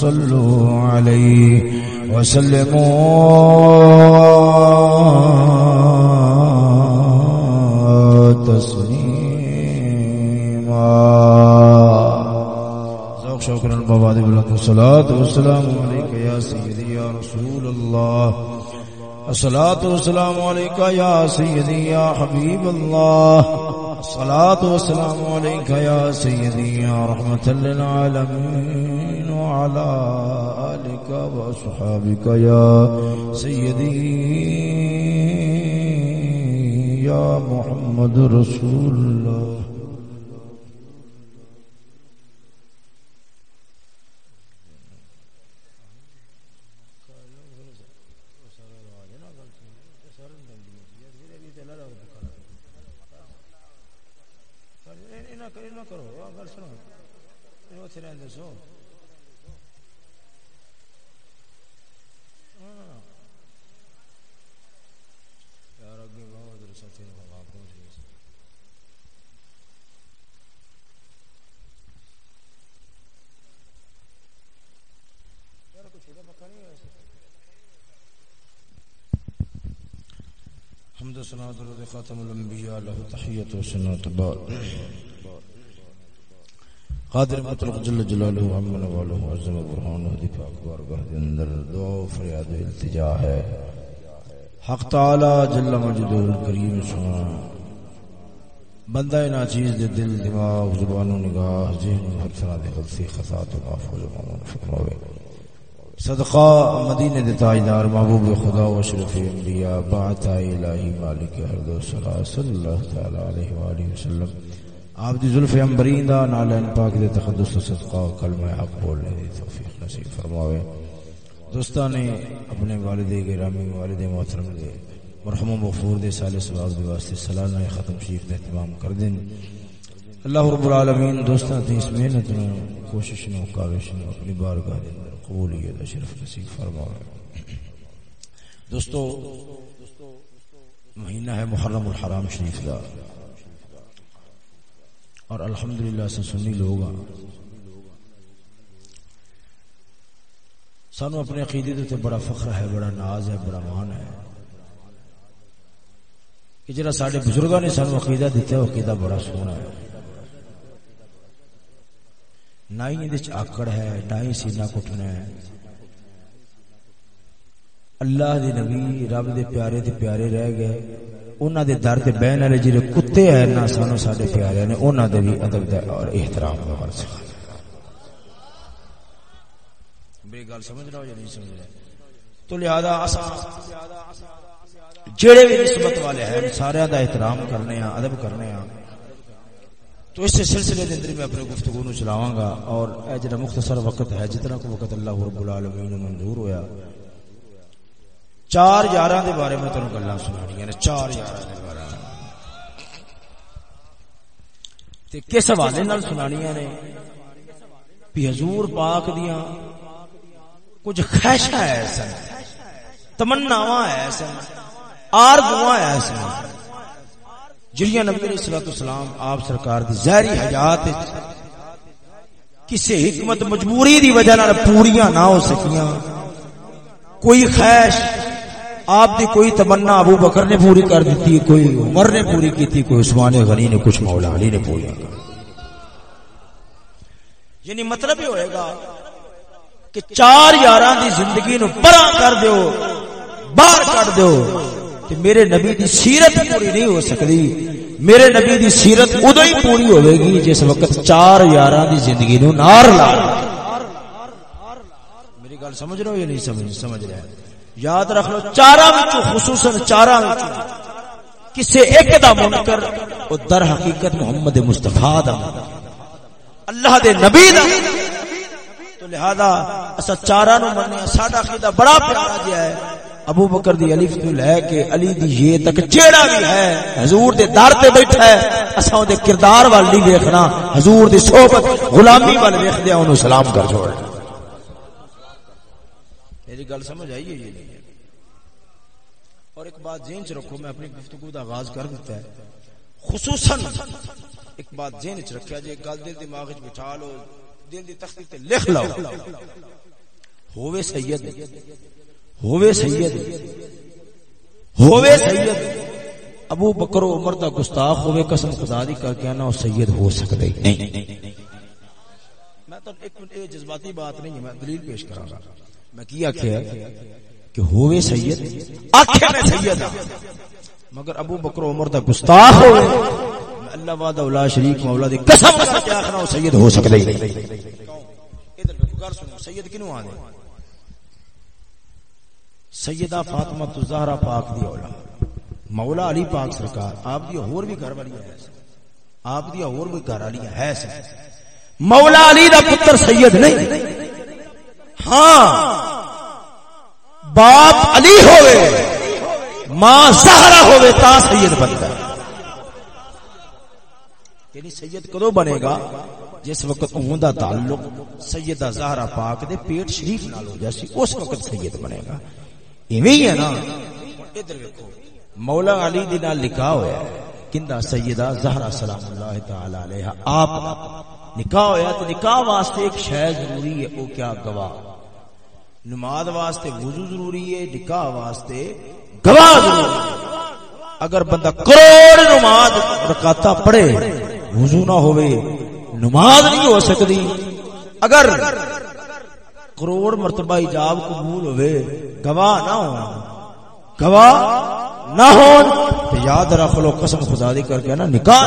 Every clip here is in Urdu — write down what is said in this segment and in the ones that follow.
صلوا عليه وسلموا تسليما ذوق شكرا بابا دي بلند الصلاة والسلام عليك يا سيدي يا رسول الله الصلاة والسلام عليك يا سيدي يا حبيب الله. الصلاة والسلام عليك يا سيدي يا رحمة للعالمين وعلى آلك وأصحابك يا سيدي يا محمد رسول الله حمد و سنا درود خاتم الانبیاء له تحیت و سنا تبار قادر مطلق جل جلالہ عمن والہ عظم برہان دی پاک بارگاہ دے اندر دعا و فریاد و التجا ہے. حق تعالی جل مجدہ الکریم سنا. بندہ ناچیز دے دل، دماغ، زبان و نگاہ، ذہن ہر طرح دے غلطی خطا تو معاف ہو جائے فرماوے. صدقہ، مدینہ دے تاجدار محبوب خدا و اشرف انبیاء بعث الہی مالک ارض و سلا صلی اللہ تعالی علیہ والہ وسلم۔ آپ دی ظلف انبرین دا نالین پاک دے تقدس و صدقہ کلمہ حق بولنے دی توفیق نصیب فرماوے۔ دوستان نے اپنے والد گرامی والد محترم دے، مرحوم مغفور دے سال سواب دے واسطے سالانہ ختم شریف دا اہتمام کر دیں اللہ رب العالمین، دوستان تے اس محنت نو، کوشش نو، کاوش نو، اپنی بارگاہ دے اندر قبولیت اشرف نصیب فرمائے دوستو، مہینہ ہے محرم الحرام شریف دا اور الحمدللہ سے سنی لوگ سانو اپنے عقیدے تے بڑا فخر ہے، بڑا ناز ہے، بڑا مان ہے۔ کہ جڑا سارے بزرگاں نے سانو عقیدہ دیتا ہے عقیدہ بڑا سونا ہے۔ نہ ہی آکڑ ہے نہ ہی سینہ کٹنا ہے۔ اللہ دے نبی، رب دے پیارے تے پیارے رہ گئے۔ انہاں دے در تے بہن والے جڑے کتے ہیں نا سانو ساڈے پیارے نے، انہاں دے بھی ادب دا اور احترام دا ورث سکھا۔ میری گل سمجھ رہا ہو یا نہیں سمجھ رہا؟ تو لہذا اساں جڑے بھی نسبت والے ہیں، سارے دا احترام کرنے ہیں ادب کرنے ہیں تو اس سلسلے کے اندر میں اپنے گفتگو نو چلاواں گا اور اے جڑا مختصر وقت ہے، جتنا کو وقت اللہ رب العالمین منظور ہویا، چار یاراں دے بارے میں تانوں گلاں سنانیاں نے یعنی چار یاراں دے بارے تے کس حوالے نال سنانیاں نے؟ بھی حضور پاک دیاں کچھ خواہشاں ایسن تمناواں ایسن آرزواں ایسن جڑیاں نبی علیہ الصلوۃ والسلام آپ سرکار دی ظاہری حیات کسی حکمت مجبوری دی وجہ نال پوریاں نہ ہو سکیاں۔ کوئی خواہش، آپ دی کوئی تمنا ابو بکر نے پوری کر دیتی، کوئی عمر نے پوری کی تھی کوئی عثمان غنی نے کچھ مولا علی نے پوری کر یعنی مطلب یہ ہوئے گا کہ چار یاراں دی زندگی نو پرا کر دیو، باہر کر دیو۔ کہ میرے نبی دی سیرت پوری نہیں ہو سکتی۔ میرے نبی دی سیرت ادو ہی پوری ہوئے گی جس وقت چار یاراں دی زندگی نو نار لا میری گل سمجھ رہے ہو یا نہیں سمجھ؟ سمجھ رہے یاد رکھ لو، چاراں وچوں، خصوصا چاراں وچوں، کسے ایک دا منکر او در حقیقت محمد مصطفی دا۔ اللہ دے نبی دا۔ تو لہذا، اسا چاراں نو منیا ساڈا عقیدہ بڑا پیارا جیا ہے۔ ابو بکر دی الف تو لے کے علی دی یہ تک جیڑا بھی ہے، حضور دے دار تے بیٹھا ہے۔ اساں دے کردار وال نہیں دیکھنا حضور دی صحبت غلامی وال ویکھدے اونوں سلام کر چھوڑ۔ میری گل سمجھ آئی ہے یہ نہیں؟ اور ایک بات ذہن چ رکھو، میں اپنی گفتگو دا آغاز کر دیتا ہے۔ خصوصا ایک بات ذہن چ رکھیا جی، جے گل دل دماغ وچ بٹھا لو، دل دی تختی تے لکھ لو ہووے سید۔ ہووے سید ہووے سید۔ ابو بکر و عمر دا گستاخ ہووے قسم خدا دی کر کے نا او سید ہو سکدے نہیں۔ میں تو ایک منٹ، یہ جذباتی بات نہیں ہے، میں دلیل پیش کراں گا۔ میں کی آکھیا کہ ہووے سید، آکھیا میں سید ہاں۔ مگر ابو بکر و عمر دا گستاخ ہووے اللہ وعدہ اولا شریک مولا دی قسم سے آخنا او سید ہو سکدے نہیں۔ ادھر گل سنو سید کینو آنے؟ سیدہ فاطمہ الزہرا پاک دی اولاد، مولا علی پاک سرکار، آپ دی اور بھی گھر والی ہے آپ دی اور بھی گھر والی ہے مولا علی دا پتر سید نہیں۔ ہاں۔ باپ علی ہوئے، ماں زہرا ہوئے تا سید بنتا ہے یعنی سید کدو بنے گا؟ جس وقت اون دا تعلق سیدہ زہرا پاک دے پیٹ شریف نال ہو جاسی اس وقت سید بنے گا۔ ایویں ہی ہے نا۔ ادھر دیکھو مولا علی دے نال لکھا ہوا ہے کندا سیدہ زہرا سلام اللہ تعالی علیہا، آپ نکاح ہویا تو نکاح واسطے ایک شے ضروری ہے، او کیا گواہ۔ نماز واسطے وضو ضروری ہے، نکاح واسطے گواہ ضروری ہے۔ اگر بندہ کروڑ نماز رکاتا پڑھے، وضو نہ ہوئے، نماز نہیں ہو سکتی۔ اگر کروڑ مرتبہ ایجاب قبول ہوئے، گواہ نہ ہو گواہ نہ ہو یاد رکھ لو، قسم خدا دی کر کے نا، نکاح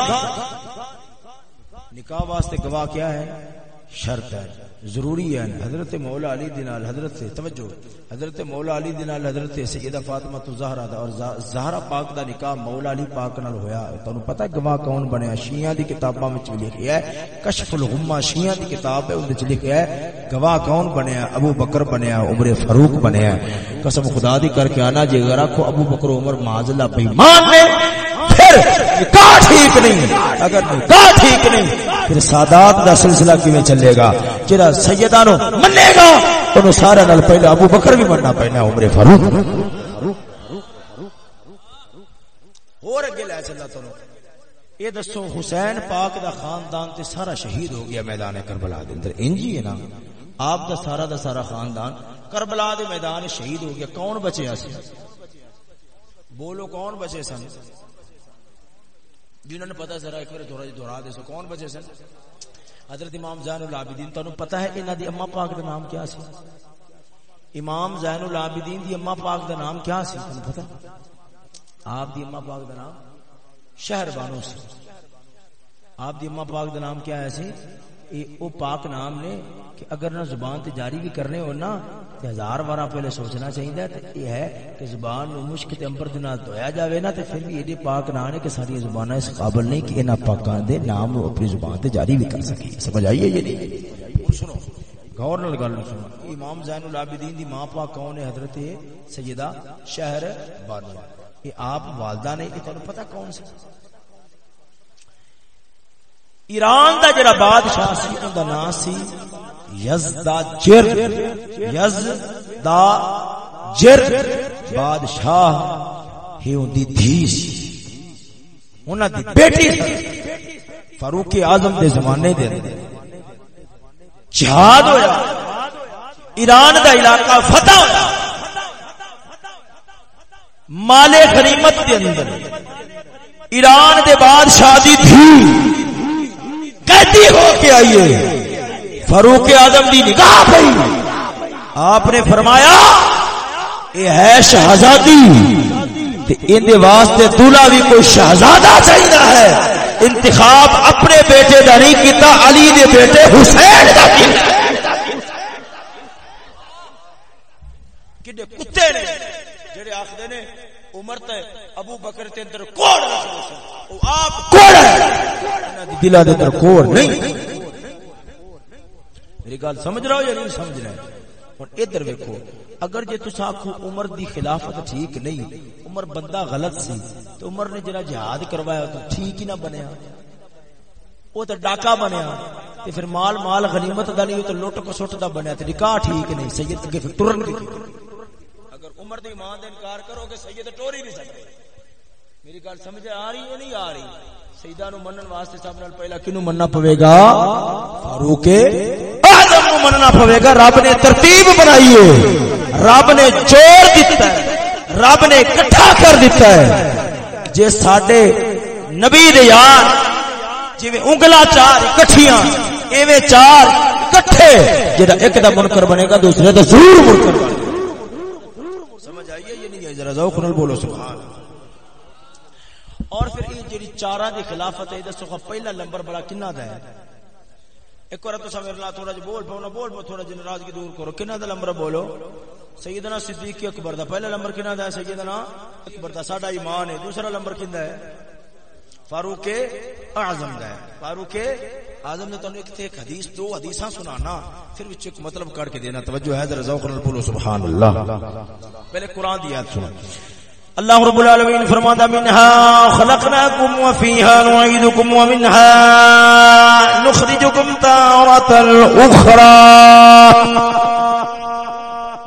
نکاح واسطے گواہ کیا ہے؟ شرط ہے۔ ضروری ہے۔ حضرت مولا علی دینال حضرت سے، توجہ۔ حضرت مولا علی دینال حضرت سیدہ فاطمہ تو زہرا دا اور زہرا پاک دا نکاح مولا علی پاک نال ہویا۔ تانوں پتہ گواہ کون بنیا شیعہ دی کتاباں وچ لکھیا ہے، کشف الغمہ شیعہ دی کتاب ہے اون وچ لکھیا ہے، گواہ کون بنیا ابو بکر بنیا عمر فاروق بنیا قسم خدا دی کر کے انا جے اگر رکھو ابو بکر عمر معاذ اللہ بے ایمان نے پھر نکاح ٹھیک نہیں۔ اگر نکاح ٹھیک نہیں پھر سادات دا سلسلہ کیویں چلے گا؟ جڑا سیدہ نو منے گا اونوں سارے نال پہلے ابو بکر بھی مننا پینا عمر فاروق۔ اور اگے لے چلا تو یہ دسو، حسین پاک دا خاندان تے سارا شہید ہو گیا میدان کربلا دے اندر۔ انجی ہے نا۔ آپ دا سارا دا سارا خاندان کربلا دے میدان شہید ہو گیا۔ کون بچے اسی بولو کون بچے سن؟ جنہوں نے پتا ذرا ایک بار دورا دے سو کون بچے سن؟ حضرت امام زین العابدین، تانوں پتہ ہے انہاں دی اما پاک دا نام کیا سی؟ امام زین العابدین دی اما پاک دا نام کیا سی؟ تانوں پتہ آپ دی اما پاک دا نام شہر بانو سی۔ آپ دی اما پاک دا نام کیا ہے سی؟ او پاک نام نے کہ اگر نہ زبان تے جاری بھی کرنے ہو نا، تے ہزار بار پہلے سوچنا چاہیے تے یہ ہے کہ زبان نو مشک تے امبر دے نال دھویا جاوے نا، تے پھر بھی ایڈے پاک نام نے کہ ساری زباناں اس قابل نہیں کہ انہاں پاکاں دے نام اپنی زبان تے جاری بھی کر سکے۔ سمجھ آئی ہے یہ نہیں؟ سنو، غور نال گل سنو۔ امام زین العابدین دی ماں پاک کون ہے؟ حضرت سیدہ شہر بانو یہ آپ والدہ نے یہ تانوں پتہ کون سی ایران دا جڑا بادشاہ سی اون دا نام سی یزدا جر یزدا جر، بادشاہ ہی اون دی دھی سی۔ انہاں دی بیٹی سی، فاروق اعظم دے زمانے دے۔ اندر جہاد ہویا۔ ایران دا علاقہ فتح ہویا۔ مال غنیمت دے اندر۔ ایران دے بادشاہ دی دھی۔ قیدی ہو کے آئیے۔ فاروق اعظم دی نگاہ پئی آپ نے فرمایا، یہ ہے شہزادی۔ ان واسطے دلہا بھی کوئی شہزادہ چاہیے ہے۔ انتخاب اپنے بیٹے کا نہیں کیتا، علی دے بیٹے حسین دا کا کتے نے، جڑے آخر نے، عمر تے ابو بکر تے اندر کوڑ او آپ کوڑ ہے۔ دلا دے اندر کوڑ نہیں۔ میری گل سمجھ رہا ہو یا نہیں سمجھ رہے؟ ہن ادھر ویکھو اگر جے تساں آکھو عمر دی خلافت ٹھیک نہیں عمر بندہ غلط سی تو عمر نے جڑا جہاد کروایا تو ٹھیک ہی نہ بنیا۔ وہ تو ڈاکا بنیا تے پھر مال مال غنیمت دا نہیں تو لوٹ کو سٹ دا بنیا تے نکاح ٹھیک نہیں سید کے پھر ٹرن کی عمر دی ایمان دے انکار کرو کہ سید ٹوری نہیں سکتے میری گل سمجھ آ رہی ہے نہیں آ رہی؟ سیدہ نو منن واسطے سب نال پہلا کینو مننا پوے گا فاروق اعظم نو مننا پوے گا رب نے ترتیب بنائی ہے۔ رب نے جوڑ دیتا ہے۔ رب نے کٹھا کر دیتا ہے۔ جے ساڈے نبی دے یار جی انگلا چار کٹھیاں ایویں چار کٹھے جڑا ایک دا منکر بنے گا، دوسرے دا ضرور منکر بنے گا۔ سمجھ آئیے یہ نہیں ہے ذرا ذوق نال بولو، سبحان اللہ۔ اور پھر یہ جڑی چاراں دی خلافت ہے دسو پہلا نمبر بڑا کنا دا ہے؟ ایک بار تو میرے نال تھوڑا جہا بول پاؤ بول پاؤ، تھوڑا جی ناراضگی دور کرو۔ کنا دا نمبر بولو؟ سیدنا صدیق اکبر دا۔ پہلا نمبر کنا دا ہے سیدنا اکبر دا۔ ساڈا ایمان ہے۔ دوسرا نمبر کنا ہے؟ فاروق اعظم دا ہے۔ فاروق اعظم نے تانوں ایک تے ایک حدیث، دو حدیثاں سنانا، پھر وچ ایک مطلب کاٹ کے دینا۔ توجہ ہے، ذرا ذوق نال بولو، سبحان اللہ۔ پہلے قران دی آیت سنو۔ اللہ رب العالمین فرماتا منها خلقناکم وفیها نعیدکم ومنها نخرجکم تارة اخرى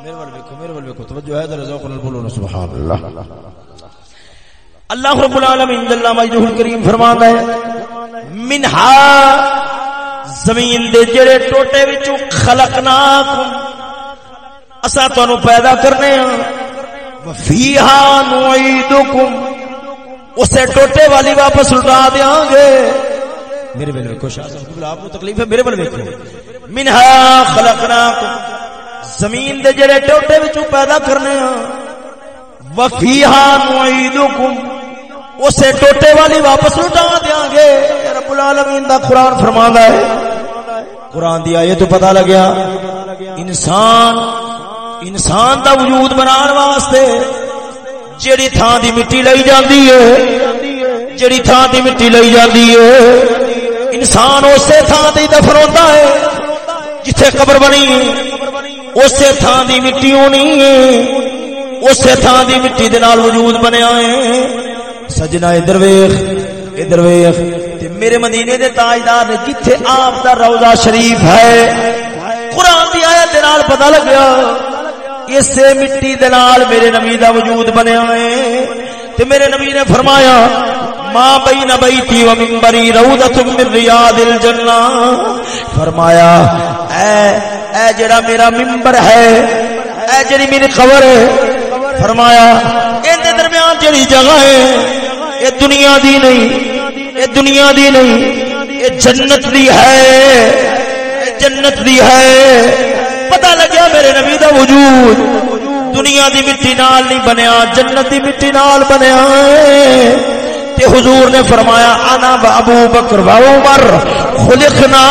میرے ول دیکھو میرے ول دیکھو توجہ ہے ذرا ذوق بولو سبحان اللہ۔ اللہ رب العالمین جل مجدہ الکریم فرماتا ہے منها زمین دے جڑے ٹوٹے وچوں خلقناکم اسا تانوں پیدا کرنے ہاں۔ فیہا نعیدکم۔ اسے ٹوٹے والی واپس لٹا دیاں گے۔ میرے بل ویکھو شاہ صاحب آپ کو تکلیف ہے؟ میرے بل ویکھو۔ منہا خلقناکم۔ زمین دے جڑے ٹوٹے وچوں پیدا کرنے ہاں وفیہا نعیدکم۔ اسے ٹوٹے والی واپس لٹا دیاں گے۔ رب العالمین دا قرآن فرماندا ہے۔ قرآن دی آیت تو پتہ لگیا۔ انسان انسان دا وجود بنان واسطے جیڑی تھان دی مٹی لئی جاندی ہے، جیڑی تھان دی مٹی لئی جاندی ہے، انسان اسی تھان تے دفن ہوندا ہے جتھے قبر بنی ہے۔ اسی تھان دی مٹی ہونی ہے۔ اسی تھان دی مٹی دے نال وجود بنیا ہے۔ سجنا، ادھر ویکھ ادھر ویکھ۔ تے میرے مدینے دے تاجدار نے جتھے آپ دا روضہ شریف ہے، قرآن دی آیت دے نال پتہ لگیا۔ اسے مٹی دلال میرے نبی دا وجود بنیا ہے۔ تے میرے نبی نے فرمایا، ما بین بیتی و منبری روضت من ریاض الجنہ۔ فرمایا، اے اے جڑا میرا منبر ہے، اے جڑی میری قبر ہے۔ فرمایا، ان دے درمیان جڑی جگہ ہے اے دنیا دی نہیں اے دنیا دی نہیں اے جنت دی ہے جنت دی ہے۔ پتا لگیا میرے نبی دا وجود۔ دنیا دی مٹی نال نہیں بنیا، جنت دی مٹی نال بنیا۔ تے حضور نے فرمایا، انا ابو بکر و عمر، خلقنا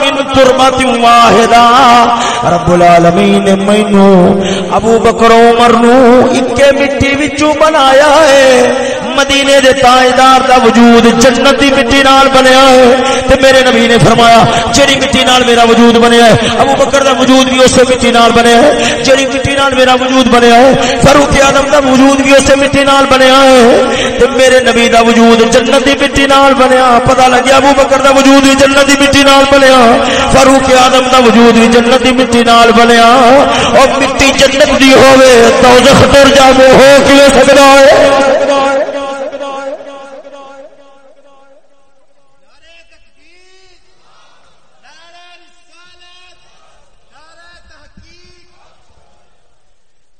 من تربت واحدہ۔ رب العالمین نے مینو ابو بکر عمر نو اکے مٹی وچوں بنایا ہے۔ مدینے دے تاجدار دا وجود جنت دی مٹی نال بنیا ہے۔ تے میرے نبی نے فرمایا جڑی مٹی نال میرا وجود بنیا ہے، ابو بکر دا وجود بھی اسی مٹی نال بنیا ہے۔ جڑی مٹی نال میرا وجود بنیا ہے، فاروق اعظم دا وجود بھی اسی مٹی نال بنیا ہے۔ تے میرے نبی دا وجود جنت دی مٹی نال بنیا۔ پتہ لگیا ابو بکر دا وجود بھی جنت دی مٹی نال بنیا۔ فاروق اعظم دا وجود بھی جنت دی مٹی نال بنیا۔ اور مٹی جنت دی ہوے دوزخ تر جاوے ہو کیویں سکدا ہے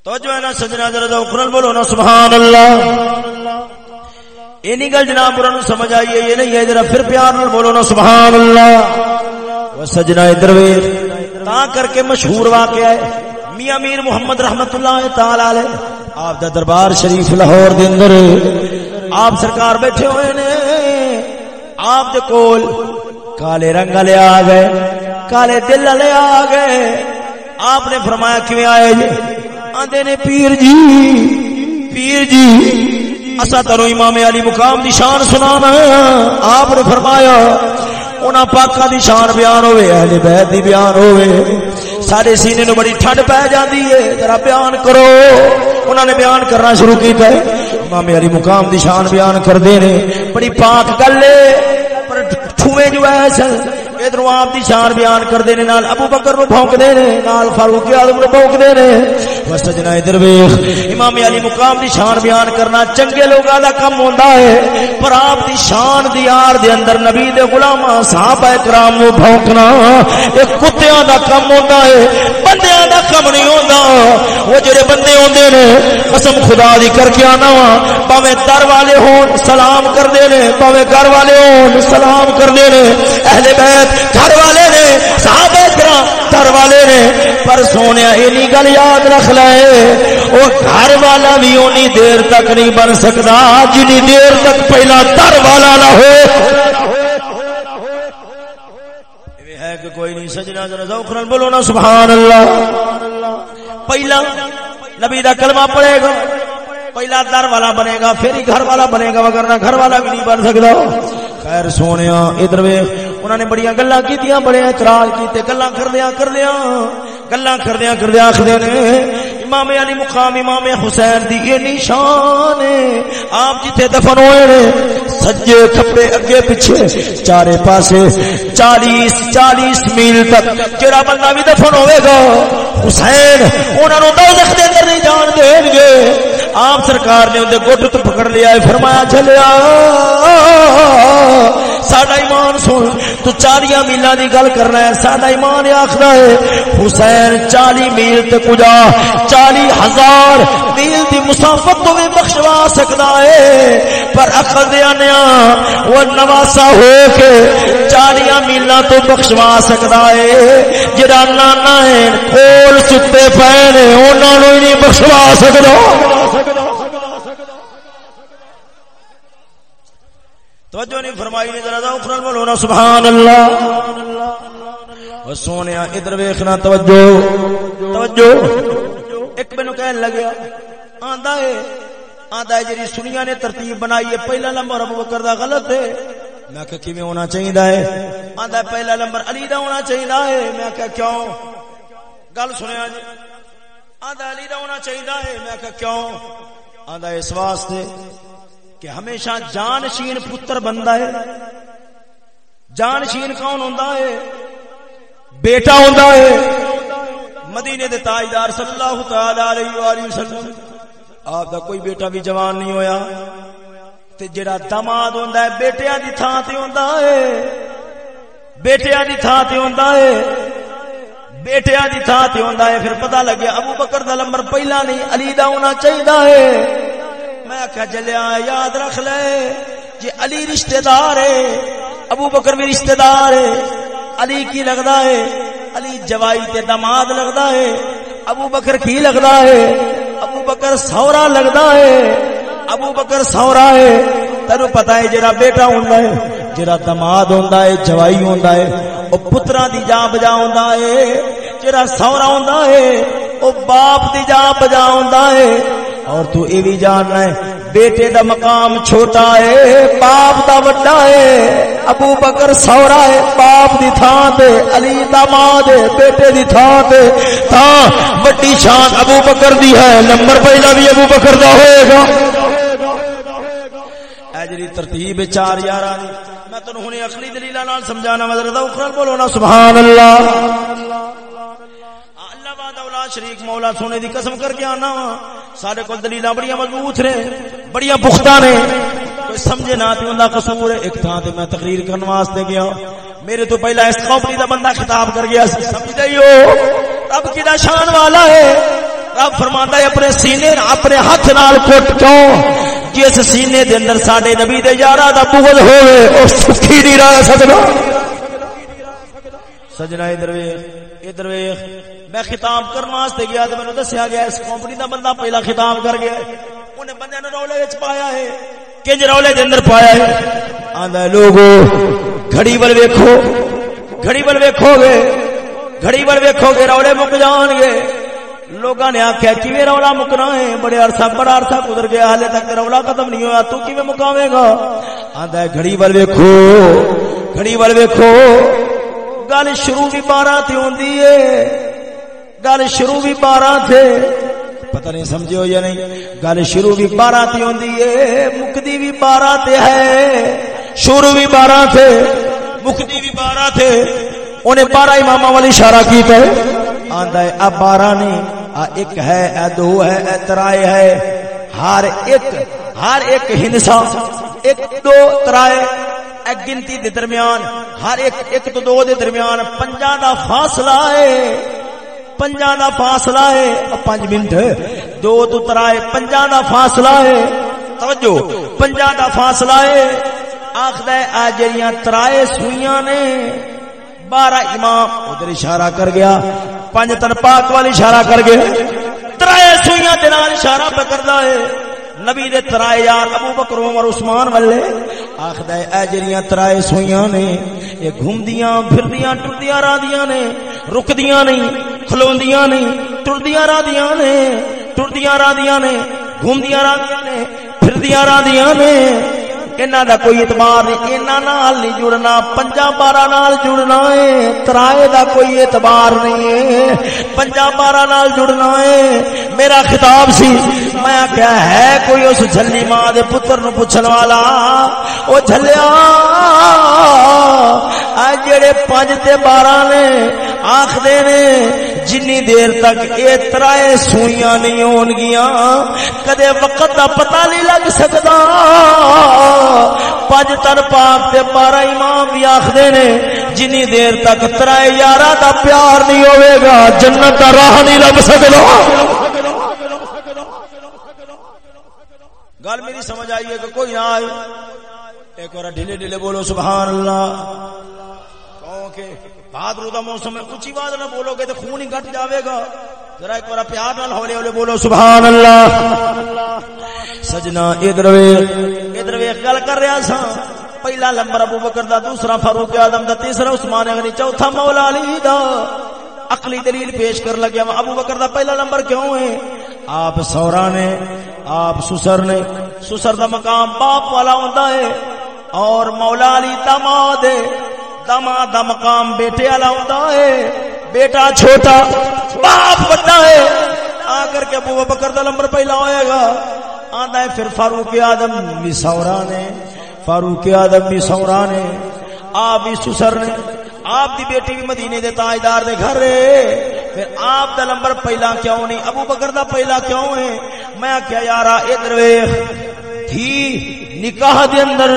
تو جو ہے نا سجنا ذرا اخرل بولو نا، سبحان اللہ۔ یہ نہیں گل جناب برا نو سمجھ آئیے یہ نہیں ہے، ذرا پھر پیار نال بولو نا، سبحان اللہ۔ وہ سجنا ادھر تا کر کے مشہور واقعہ ہے، میاں میر محمد رحمت اللہ تعالی علیہ۔ آپ دا دربار شریف لاہور دے اندر۔ آپ سرکار بیٹھے ہوئے نے۔ آپ دے کول کالے رنگ والے آ گئے، کالے دل والے آ گئے۔ آپ نے فرمایا، کیویں آئے جی؟ آندے نے پیر جی پیر جی اسا ترو امام علی مقام دی شان سنانا، آپ نے فرمایا، انہاں پاکاں دی شان بیان ہوئے، اہل بیت دی بیان ہوئے۔ سارے سینے نو بڑی ٹھنڈ پہ جاندی ہے، ذرا بیان کرو۔ انہاں نے بیان کرنا شروع کیتا ہے۔ امام علی مقام دی شان بیان کر دے نے، بڑی پاک گل ہے، پر ٹھوے جو ہے ادھر آپ دی شان بیان کرتے ہیں نال ابو بکر نو بھونکتے ہیں نال فاروق اعظم نو بھونکتے ہیں سجنا ادھر ویخ امام علی مقام دی شان بیان کرنا چنگے لوگوں دا کم ہوندا ہے، پر آپ دی شان دی یار دے اندر نبی دے غلاماں، صحابہ کرام نو بھونکنا ایک کتیاں دا کم ہوندا ہے، بندیاں دا کم نہیں ہوندا۔ وہ جڑے بندے ہوندے نے، قسم خدا دی کر کے آنا وا پاویں در والے ہون، سلام کردے نے پاویں گھر والے ہون، سلام کردے نے۔ اہل بیت گھر والے نے، صحابہ کرام گھر والے نے، پر سونے اینی گل یاد رکھ لے۔ وہ گھر والا بھی اونی دیر تک نہیں بن سکتا، جنی دیر تک پہلا در والا نہ ہو۔ ہے کہ کوئی نہیں، سجنا ذرا ذوق نال بولو نا سبحان اللہ پہلا نبی دا کلمہ پڑھے گا، پہلا در والا بنے گا، پھر ہی گھر والا بنے گا وگرنہ گھر والا بھی نہیں بن سکتا۔ خیر سونے ادھر انہوں نے بڑی گلا کی بڑے اعتراض کیتے گلا کردیا کردیا گلا کردیا کردیا آخر نے، امام علی مقام، امام حسین دی یہ نشان آپ جتھے دفن ہوئے نے، سجے کھپے اگے پیچھے، چارے پاسے چالیس چالیس میل تک۔ جڑا بندہ بھی دفن ہوئے گا، حسین انہوں نے دوزخ دے اندر نہیں جان دیں گے۔ آپ سرکار نے اندر گٹ تو پکڑ لیا ہے، فرمایا چلیا ساڈا ایمان سن، تو چالیا میلوں کی گل کرنا ہے، ساڈا ایمان آخر ہے، حسین چالی میل تے کجا چالی ہزار میل دی مسافت تو بھی بخشوا سکتا ہے، پر اقل دیا نیا وہ نواسا ہو کے چالیا میلوں تو بخشوا سکتا ہے۔ جڑا نانا ہے کول ستے پے نے انہوں نے نہیں بخشوا سکتا توجہ نہیں فرمائی نہیں، ذرا اخرل بولو نا سبحان اللہ سونے ادھر ویکھنا، توجہ۔ توجہ۔ ایک مینوں کہن لگیا، آندا ہے آندا ہے جڑی سنیا نے ترتیب بنائی ہے، پہلا نمبر ابو بکر دا غلط ہے۔ میں کہ کیویں ہونا چاہیے ہے؟ آندا ہے، پہلا نمبر علی دا ہونا چاہیے ہے۔ میں کہ کیوں؟ گل سنیا جی۔ آندا علی دا ہونا چاہیے ہے۔ میں کہ کیوں؟ آندا اس واسطے۔ کہ ہمیشہ جانشین پتر بندہ ہے۔ جانشین کون ہوتا ہے؟ بیٹا ہوتا ہے۔ مدینے دے تاجدار صلی اللہ تعالی علیہ وآلہ وسلم۔ آپ دا کوئی بیٹا بھی جوان نہیں ہویا۔ تے جڑا دماد ہوندا ہے، بیٹیاں دی تھاں تے ہوندا ہے۔ بیٹیاں دی تھاں تے ہوندا ہے۔ بیٹیاں دی تھاں تے ہوندا ہے۔ پھر پتہ لگیا، ابو بکر دا نمبر پہلا نہیں، علی دا ہونا چاہیدا ہے۔ میں آخیا جلیا، یاد رکھ لے جی علی رشتہ دار ہے، ابو بکر بھی رشتہ دار ہے، علی کی لگتا ہے، علی جوائی تے دماد لگتا ہے، ابو بکر کی لگتا ہے، ابو بکر سورا لگتا ہے، ابو بکر سورا ہے۔ تینو پتا ہے جرا بیٹا ہوں ہے جرا دماد ہوں ہے، جوائی ہوں ہے وہ پترا دی جا بجا ہوں ہے جرا سورا ہوں ہے وہ باپ دی جا بجا ہوں ہے۔ اور تو یہ بھی جاننا ہے، بیٹے دا مقام چھوٹا ہے، باپ دا وڈا ہے، ابو بکر سورا ہے، باپ دی تھان تے، علی داماد ہے بیٹے دی تھان تے۔ تا بڑی شان ابو بکر دی ہے، نمبر پہلا بھی ابو بکر دا ہوئے گا۔ اجری ترتیب چار یار میں تنوں ہنے اخلی دلیلاں نال سمجھانا مدر دا اخر بولو نا، سبحان اللہ۔ شریک مولا سونے دی قسم کر کے آنا وا۔ سارے کو دلیل بڑی مضبوط نے بڑی پختہ نے۔ کوئی سمجھے نہ تے اندا قصور ہے۔ ایک تھان تے میں تقریر کرن واسطے گیا۔ میرے تو پہلا اس قومی دا بندہ خطاب کر گیا سمجھ جائیو رب کی دا شان والا ہے؟ رب فرماندا ہے اپنے سینے اپنے ہاتھ نال کوٹ کیوں؟ جس سینے دے اندر ساڈے نبی دے یارا دا بغض ہوے او سکھی نہیں رہ سکدا۔ سجنا ادھر ویکھ ادھر ویکھ۔ میں خطاب کرنے واسطے گیا تو مجھے دسیا گیا، اس کمپنی کا بندہ پہلا خطاب کر گیا۔ انہیں بندے نے رولے وچ پایا ہے۔ کنج رولے کے اندر پایا ہے۔ آدھا لوگو، گھڑی بل ویکھو۔ گھڑی بل ویکھو گے۔ گھڑی بل ویکھو گے، رولے مک جان گے۔ لوگوں نے آخیا کی رولا مکنا ہے؟ بڑے عرصہ، بڑا عرصہ گزر گیا ہالے تک رولا ختم نہیں ہوا تو کی مکاوے گا؟ آدھا گھڑی بل ویکھو۔ گھڑی بل ویکھو۔ گل شروع بھی بارہ تی ہوندی ہے۔ گل شروع بھی بارہ تھے۔ پتہ نہیں سمجھے ہو یا نہیں۔ گل شروع بھی بارہ تھی ہوندی ہے مکدی بھی بارہ تے ہے۔ شروع بھی بارہ تھے، مکتی بھی بارہ تھے۔ انہیں بارہ امام والی اشارہ کی ہے۔ آندا ہے اب بارہ نہیں، آ ایک ہے اے دو ہے اے ترائے ہے۔ ہر ایک ہر ایک ہنسا ایک دو ترائے، ایک گنتی دے درمیان۔ ہر ایک ایک تو دو دے درمیان۔ پنجا دا فاصلہ ہے۔ پنجا دا فاصلہ ہے۔ پانچ منٹ۔ دو تو ترائے پنجا دا فاصلہ ہے۔ توجہ پنجا دا فاصلہ ہے۔ آخد ہے آجریاں ترائے سوئیاں نے۔ بارہ امام ادھر اشارہ کر گیا۔ پنج تن پاک والی اشارہ کر گیا۔ ترائے سوئیاں دنال اشارہ پکڑتا ہے۔ نبی دے ترائے یار ابو بکر، عمر، عثمان والے آخدا ہے، اے جڑیاں ترائے سوئیاں نے، یہ گھومدیاں پھردیاں ٹردیاں راندیاں نے، رکدیاں نہیں، کھلوندیاں نہیں، ٹردیاں راندیاں نے، ٹردیاں راندیاں نے، گھومدیاں راندیاں نے، پھردیاں راندیاں نے۔ انہاں دا کوئی اعتبار نہیں، انہاں نال نہیں جڑنا پنجا بارہ نال جڑنا ہے، ترائے دا کوئی اعتبار نہیں ہے۔ پنجا بارہ نال جڑنا ہے۔ میرا خطاب سی، میں کیا ہے، کوئی اس جھلی ماں دے پتر نو پوچھن والا، او جھلیا اے جڑے پنج تے بارہ نے آخدے نے، جنی دیر تک اے ترائے سوئیاں نہیں ہون گیاں، کدے وقت دا پتہ نہیں لگ سکدا پنج تن پاک تے بارہ امام بھی آخدے نے، جنی دیر تک ترائے یارہ دا پیار نہیں ہوئے گا، جنت دا راہ نہیں لگ سکدا گل میری سمجھ آئی ہے کہ کوئی نہ آئے، ایک بار ڈھیلے ڈھیلے بولو، سبحان اللہ۔ کیونکہ بہادر دا موسم ہے اونچی بات نہ بولو گے تو خون ہی گٹ جاوے گا۔ ذرا ایک بار پیار نال ہولے ہولے بولو، سبحان اللہ۔ سجنا ادھر ادھر گل کر رہا سا۔ پہلا لمبر ابو بکر دا، دوسرا فاروق اعظم دا، تیسرا عثمان غنی، چوتھا مولا علی دا۔ عقلی دلیل پیش کر لگیا ابو بکر دا پہلا نمبر کیوں ہے؟ آپ سورا نے، آپ سسر نے۔ سسر دا مقام باپ والا ہوندا ہے۔ اور مولا علی داماد داماد دا مقام بیٹے والا ہوندا ہے۔ بیٹا چھوٹا، باپ بڑا ہے۔ آ کر کے ابو بکر دا نمبر پہلا ہوئے گا۔ آندا ہے پھر فاروق اعظم بھی سورا نے فاروق اعظم بھی سورا نے آپ بھی سسر نے آپ دی بیٹی بھی مدینے دے تاجدار دے گھر ہے۔ پھر آپ دا نمبر پہلا کیوں نہیں؟ ابو بکر دا پہلا کیوں ہے؟ میں کیا یارا، ادھر ویکھ۔ تھی نکاح دے اندر۔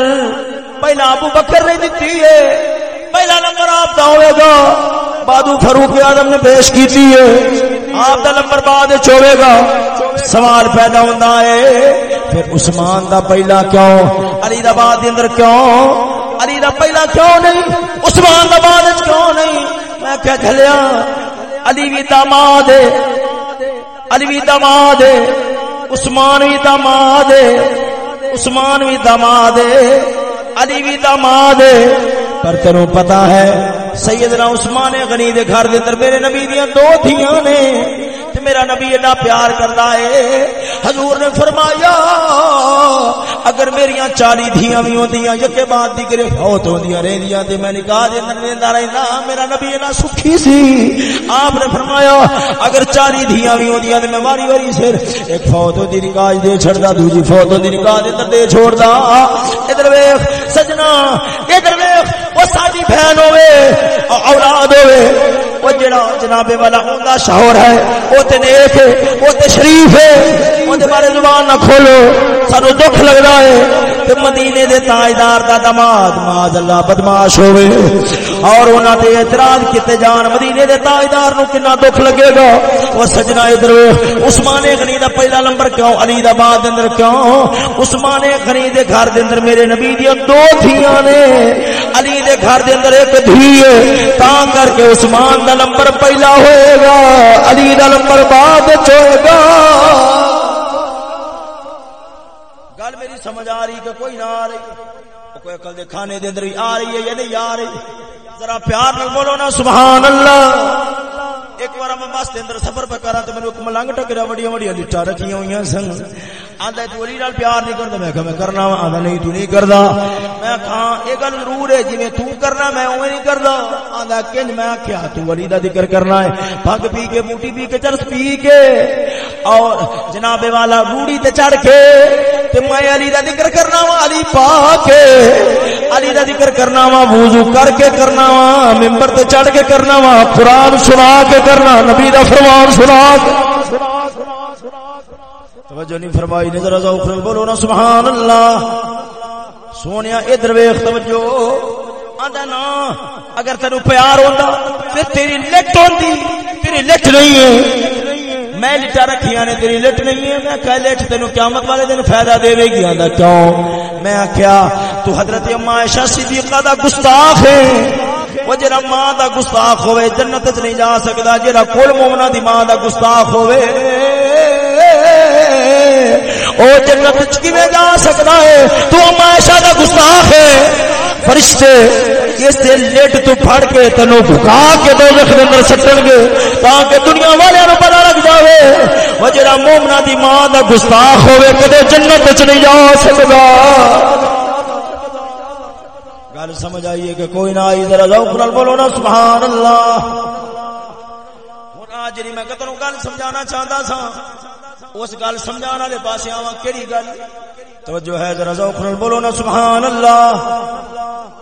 پہلا ابو بکر نے دتی ہے۔ پہلا نمبر آپ دا ہوئے گا۔ بادو فاروق اعظم نے پیش کیتی ہے۔ آپ دا نمبر بعد وچ ہوے گا۔ سوال پیدا ہوندا ہے، پھر عثمان دا پہلا کیوں؟ علی دا بعد اندر کیوں؟ علی دا پہلا کیوں نہیں؟ عثمان دا بعد کیوں نہیں؟ میں کیا جھلیا علی بھی داماد ہے۔ علی بھی داماد ہے۔ عثمان بھی داماد ہے۔ عثمان بھی داماد ہے۔ علی بھی داماد ہے۔ پر تینوں پتا ہے، سیدنا عثمان غنی دے گھر دے اندر میرے نبی دیاں دو دھیاں نے، تے میرا نبی ایڈا پیار کردا ہے۔ حضور نے فرمایا، اگر میریاں چالی دھیاں بھی ہوندیاں، یکے بعد دی کرے فوت ہوندیاں رہندیاں تے میں نکاح دے اندر رہندا رہندا، میرا نبی اینا سکھی سی۔ آپ نے فرمایا، اگر چالی دھیاں بھی ہوندیاں، تے میں واری واری سر ایک فوت ہوندی نکاح دے چھڑدا، دوجی فوت ہوندی نکاح دے اندر دے چھوڑدا۔ ادھر ویکھ، سجنا، ادھر ویکھ او بہن ہوے اولاد ہوے۔ وہ جڑا جناب والا اوندا شوہر ہے او تے نیک ہے او تے شریف ہے۔ اون دے بارے زبان نہ کھولو، سانو دکھ لگدا ہے۔ کہ مدینے دے تاجدار دا داماد ماذ اللہ بدماش ہوے اور انہاں تے اعتراض کیتے جان، مدینے دے تاجدار نو کنا دکھ لگے گا۔ او سجنا ادھر عثمان غنی دا پہلا نمبر کیوں؟ علی دا بعد اندر کیوں؟ عثمان غنی دے گھر دے اندر میرے نبی دی دو دھیاں نے۔ علی دے گھر دے اندر ایک دھی ہے۔ تاں کر کے عثمان دا نمبر پہلا ہوئے گا علی دا نمبر بعد ہوئے گا گل میری سمجھ آ رہی کہ کوئی نہ آ رہی کوئی عقل دے کھانے دے اندر آ رہی ہے یا نہیں آ رہی ذرا پیار نہ بولو نا سبحان اللہ ایک بار میں بس اندر سفر پہ کرا تو میرے ایک ملنگ ٹکرا بڑی بڑی لٹا رکھی ہوئی سن۔ آندا تو علی نال پیار نہیں کردا میں کہ میں کرنا وا، آندا نہیں تو نہیں کردا میں کہاں یہ گل ضرور ہے جی جویں تو کرنا، میں اوویں نہیں کردا آندا کنج، میں کیا تو علی دا ذکر کرنا ہے۔ پگ پی کے موٹی پی کے، چرس پی کے۔ اور جناب والا روڑی تے چڑھ کے، تے میں علی دا ذکر کرنا وا، علی پا کے علی دا ذکر کرنا وا، وضو کر کے کرنا وا ممبر تے چڑھ کے کرنا وا، قرآن سنا کے کرنا، نبی دا فرمان سنا کے۔ توجہ نہیں فرمائی نے ذرا ذوق بولو نا، سبحان اللہ۔ سونیا، ادھر ویکھ، توجہ۔ آندا نا، اگر تینو پیار ہوندا، پھر تیری لٹ ہوندی، تیری لٹ نہیں ہے۔ میں لٹا رکھیاں نے، تیری لٹ نہیں ہے میں کہ لٹ جی تینوں قیامت والے دن فائدہ دے گی۔ آندا، کیوں؟ میں آخیا تو حضرت اما عائشہ صدیقہ دا گستاخ ہے۔ وہ جڑا ماں دا گستاخ ہوئے جنت وچ نہیں جا سکدا، جڑا کل مومنا دی ماں دا گستاخ ہوئے او جنت وچ کیویں جا سکدا ہے؟ تو عائشہ دا گستاخ ہے۔ فرشتے اس دے لیٹ تو پھڑ کے تینو بھکا کے دوزخ دے اندر سٹن گے تاکہ دنیا والے نو پتہ لگ جاوے۔ او جڑا مومنا دی ماں دا گستاخ ہوے کدے جنت وچ نہیں جا سکدا۔ گل سمجھ آئیے کہ کوئی نہ آئی، ذرا ذوق نال بولو نا، سبحان اللہ۔ ہن آج جی میں کتنوں گل سمجھانا چاہتا سا اس گل سمجھان والے پاسے آواں، کیڑی گل؟ توجہ ہے ذرا ذوق نال بولو نا سبحان اللہ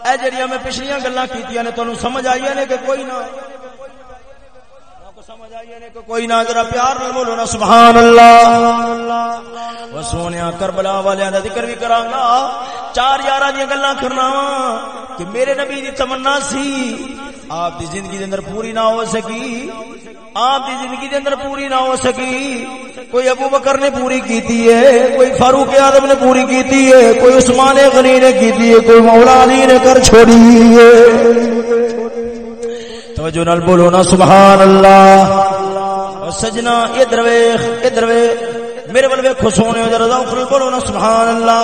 اے جڑیاں میں پچھلیاں گلاں کیتیاں نے، تانوں سمجھ آئی نے کہ کوئی نہ۔ کوئی نہ، ذرا پیار نال بولو نا سبحان اللہ وہ سونیا کربلا والیاں دا ذکر بھی کراں گا۔ چار یاراں دی گلاں کرنا کہ میرے نبی دی تمنا سی، آپ دی زندگی دے اندر پوری نہ ہو سکی۔ آپ دی زندگی دے اندر پوری نہ ہو سکی۔ کوئی ابو بکر نے پوری کیتی ہے، کوئی فاروق اعظم نے پوری کیتی ہے، کوئی عثمان غنی نے کیتی ہے، کوئی مولا علی نے کر چھوڑی ہے۔ توجہ نال بولو نا سبحان اللہ اور سجنا ادھر ویکھ ادھر ویکھ میرے ول ویکھو سونے، ذرا ذوق بولو نا سبحان اللہ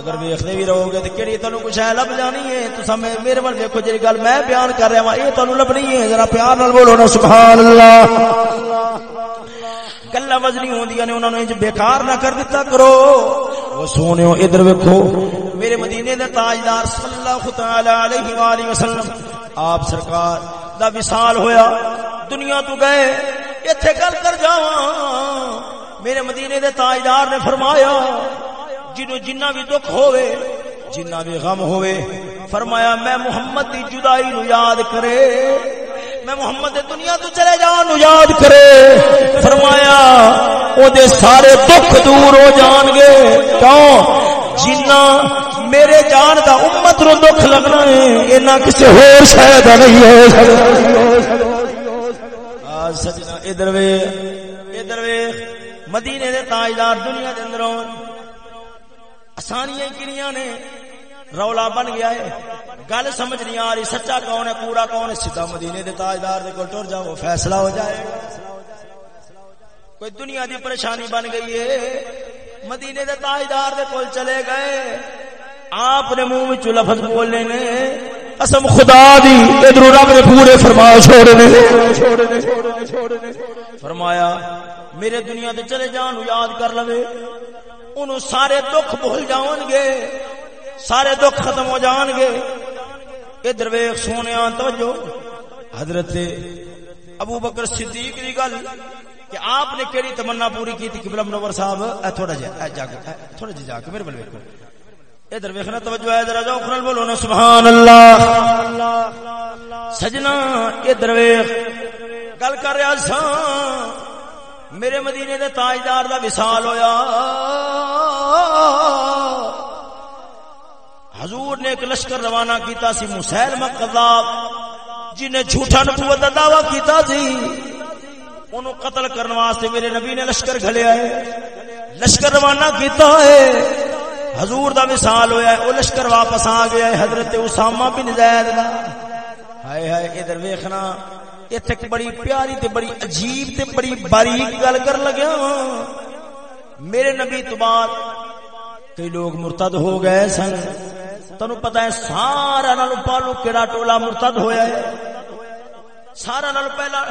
اگر ویکھتے بھی رہو گے تو کہڑی تینوں کچھ ہے؟ لب جانی ہے۔ تو میرے ول ویکھو جی گل میں بیان کر رہا ہوں یہ تینوں لبنی ہے۔ ذرا پیار نال بولو نا سبحان اللہ گلا وزنی ہوندیاں نے انہاں نے انج بیکار نہ کر دیتا کرو۔ وہ سونےو ادھر ویکھو۔ میرے مدینے دے تاجدار صلی اللہ تعالی علیہ والہ وسلم، آپ سرکار دا وصال ہویا۔ دنیا تو گئے، ایتھے گل کر جاواں۔ میرے مدینے دے تاجدار نے فرمایا جنو جنہ بھی دکھ ہوئے جنہ بھی غم ہوئے فرمایا، میں محمد دی جدائی نو یاد کرے۔ میں محمد دی دنیا تو چلے جان نو یاد کرے۔ فرمایا، او دے سارے دکھ دور ہو جان گے۔ کیوں؟ جنہ میرے جان دا امت رو دکھ لگنا ہے، اینا کسی ہور شاید نہیں ہو سجنا، ادھر وے ادھر وے مدینے دے تاجدار دنیا دے اندروں آسانیاں کنیاں نے، رولا بن گیا ہے۔ گل سمجھ نہیں آ رہی، سچا کون ہے، پورا کون ہے؟ سیدھا مدینے دے تاجدار دے کول ٹر جاؤ فیصلہ ہو جائے کوئی دنیا دی پریشانی بن گئی ہے، مدینے دے تاجدار دے کول چلے گئے۔ آپ نے منہ وچ لفظ بولنے نے، قسم خدا دی، ادھر رب نے پورے فرما چھوڑنے فرمایا، میرے دنیا تے چلے جان یاد کر لوے۔ انہوں سارے دکھ بھول جان گے، سارے دکھ ختم ہو جان گے۔ ادھر ویخ سونے، توجہ۔ حضرت ابو بکر صدیق کی گل کہ آپ نے کیڑی تمنا پوری کی تھی قبلہ منور صاحب، اے تھوڑا جا، اے جا کے تھوڑا جا جا کے، میرے بل ویکھو ادھر ویکھنا توجہ ہے ذرا ذوق نال بولو نا سبحان اللہ۔ سجنا ادھر ویکھ گل کر رہا سا میرے مدینے دے تاجدار دا وصال ہویا۔ حضور نے ایک لشکر روانہ کیتا سی مسیلمہ قذاب جنہیں جھوٹا نبوت دا دعویٰ کیتا سی۔ انہوں قتل کرنے واسطے میرے نبی نے لشکر گھلیا ہے لشکر روانہ کیتا ہے۔ حضور دا وصال ہویا ہے، وہ لشکر واپس آ گیا ہے، حضرت اسامہ بن زید دا۔ ہائے ہائے، ادھر ویکھنا۔ ایتھے بڑی پیاری تے بڑی عجیب تے بڑی باریک گل کر لگیا میرے نبی تو بعد کئی لوگ مرتد ہو گئے سن تنو پتا ہے سارا نال پالو کیڑا ٹولا مرتد ہویا ہے سارا نال پہلا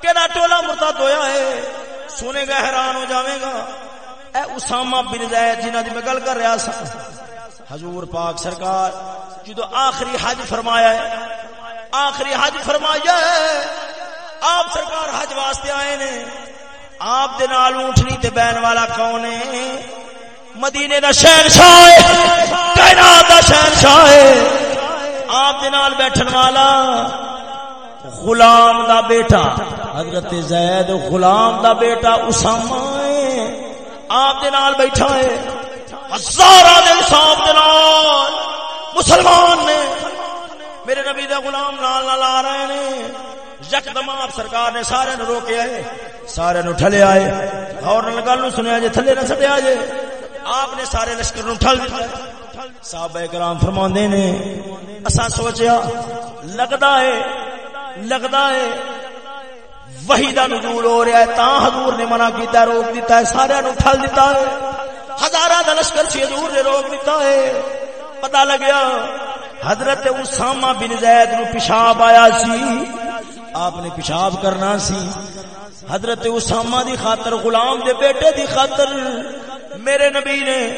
کیڑا ٹولا مرتد ہویا ہے سنے گا حیران ہو جاوے گا اے اسامہ بن زید جنہاں دی میں گل کر رہا سا حضور پاک سرکار جدو آخری حج فرمایا ہے آخری حج فرمایا آپ سرکار حج واسطے آئے نے۔ آپ دے نال اونٹنی تے بہن والا کون ہے؟ مدینے دا شہنشاہ کائنات دا شہنشاہ آپ دے نال بیٹھن والا غلام دا بیٹا۔ حضرت زید غلام دا بیٹا اسامہ ہے۔ آپ دے نال بیٹھا ہے۔ ہزارہ دن صاحب دے نال مسلمان نے میرے نبی دا غلام نال نال آ رہے نے۔ یکدم آپ سرکار نے سارے نو روکے آئے، سارے نو ٹھلے آئے۔ اور گل سنیا جے، تھلے نہ سٹیا جے۔ آپ نے سارے لشکر نو ٹھل دیا صحابہ کرام فرماندے نے اسا سوچیا، لگدا ہے لگدا ہے وہی دا نزول ہو رہا ہے تا حضور نے منع کیتا، روک دیتا ہے، سارے نو ٹھل دیتا ہے۔ ہزارہ دا لشکر سی حضور نے روک دیتا ہے۔ پتہ لگیا حضرت اسامہ بن زید نو پیشاب آیا سی۔ آپ نے پیشاب کرنا سی۔ حضرت اسامہ دی خاطر، غلام دے بیٹے دی خاطر۔ میرے نبی نے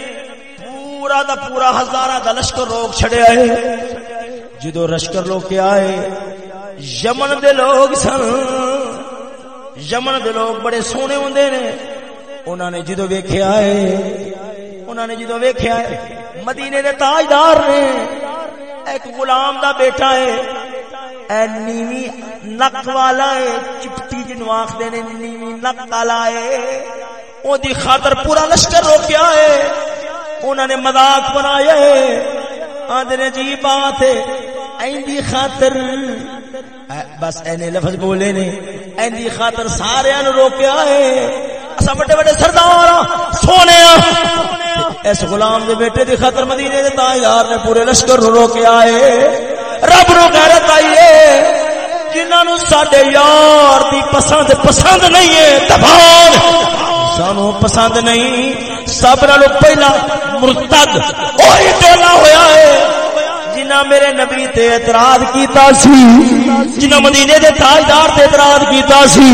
پورا دا پورا ہزارہ دا لشکر روک چھڑے آئے جدو لشکر لوگ کے آئے، یمن دے لوگ سن۔ یمن دے لوگ بڑے سونے ہوندے نے۔ انہوں نے جدو ویکھے آئے انہوں نے جدو ویکھے آئے مدینے دے تاجدار نے۔ ایک غلام دا بیٹا ہے۔ اے نیوی نک والا ہے، چپٹی جنو آخدے نے نیوی نک والا ہے۔ او دی خاطر پورا لشکر روکیا ہے۔ انہوں نے مذاق بنایا ہے۔ آدھے جی بات ہے۔ این دی خاطر بس اینے لفظ بولے نے۔ این دی خاطر سارے ان روکیا ہے۔ اسا بڑے بڑے سردار سونے اس غلام دے بیٹے دی خاطر مدینے دے تاجدار نے پورے لشکر رو روکیا ہے رب نو غیرت آئی ہے۔ جنہاں نو ساڈے یار دی پسند پسند نہیں ہے دبان سانو پسند نہیں۔ سب نالو پہلا مرتد وہی ٹولا ہویا ہے۔ جنہ میرے نبی تے اعتراض کیتا سی جنہ مدینے دے تاجدار تے اعتراض کیتا سی،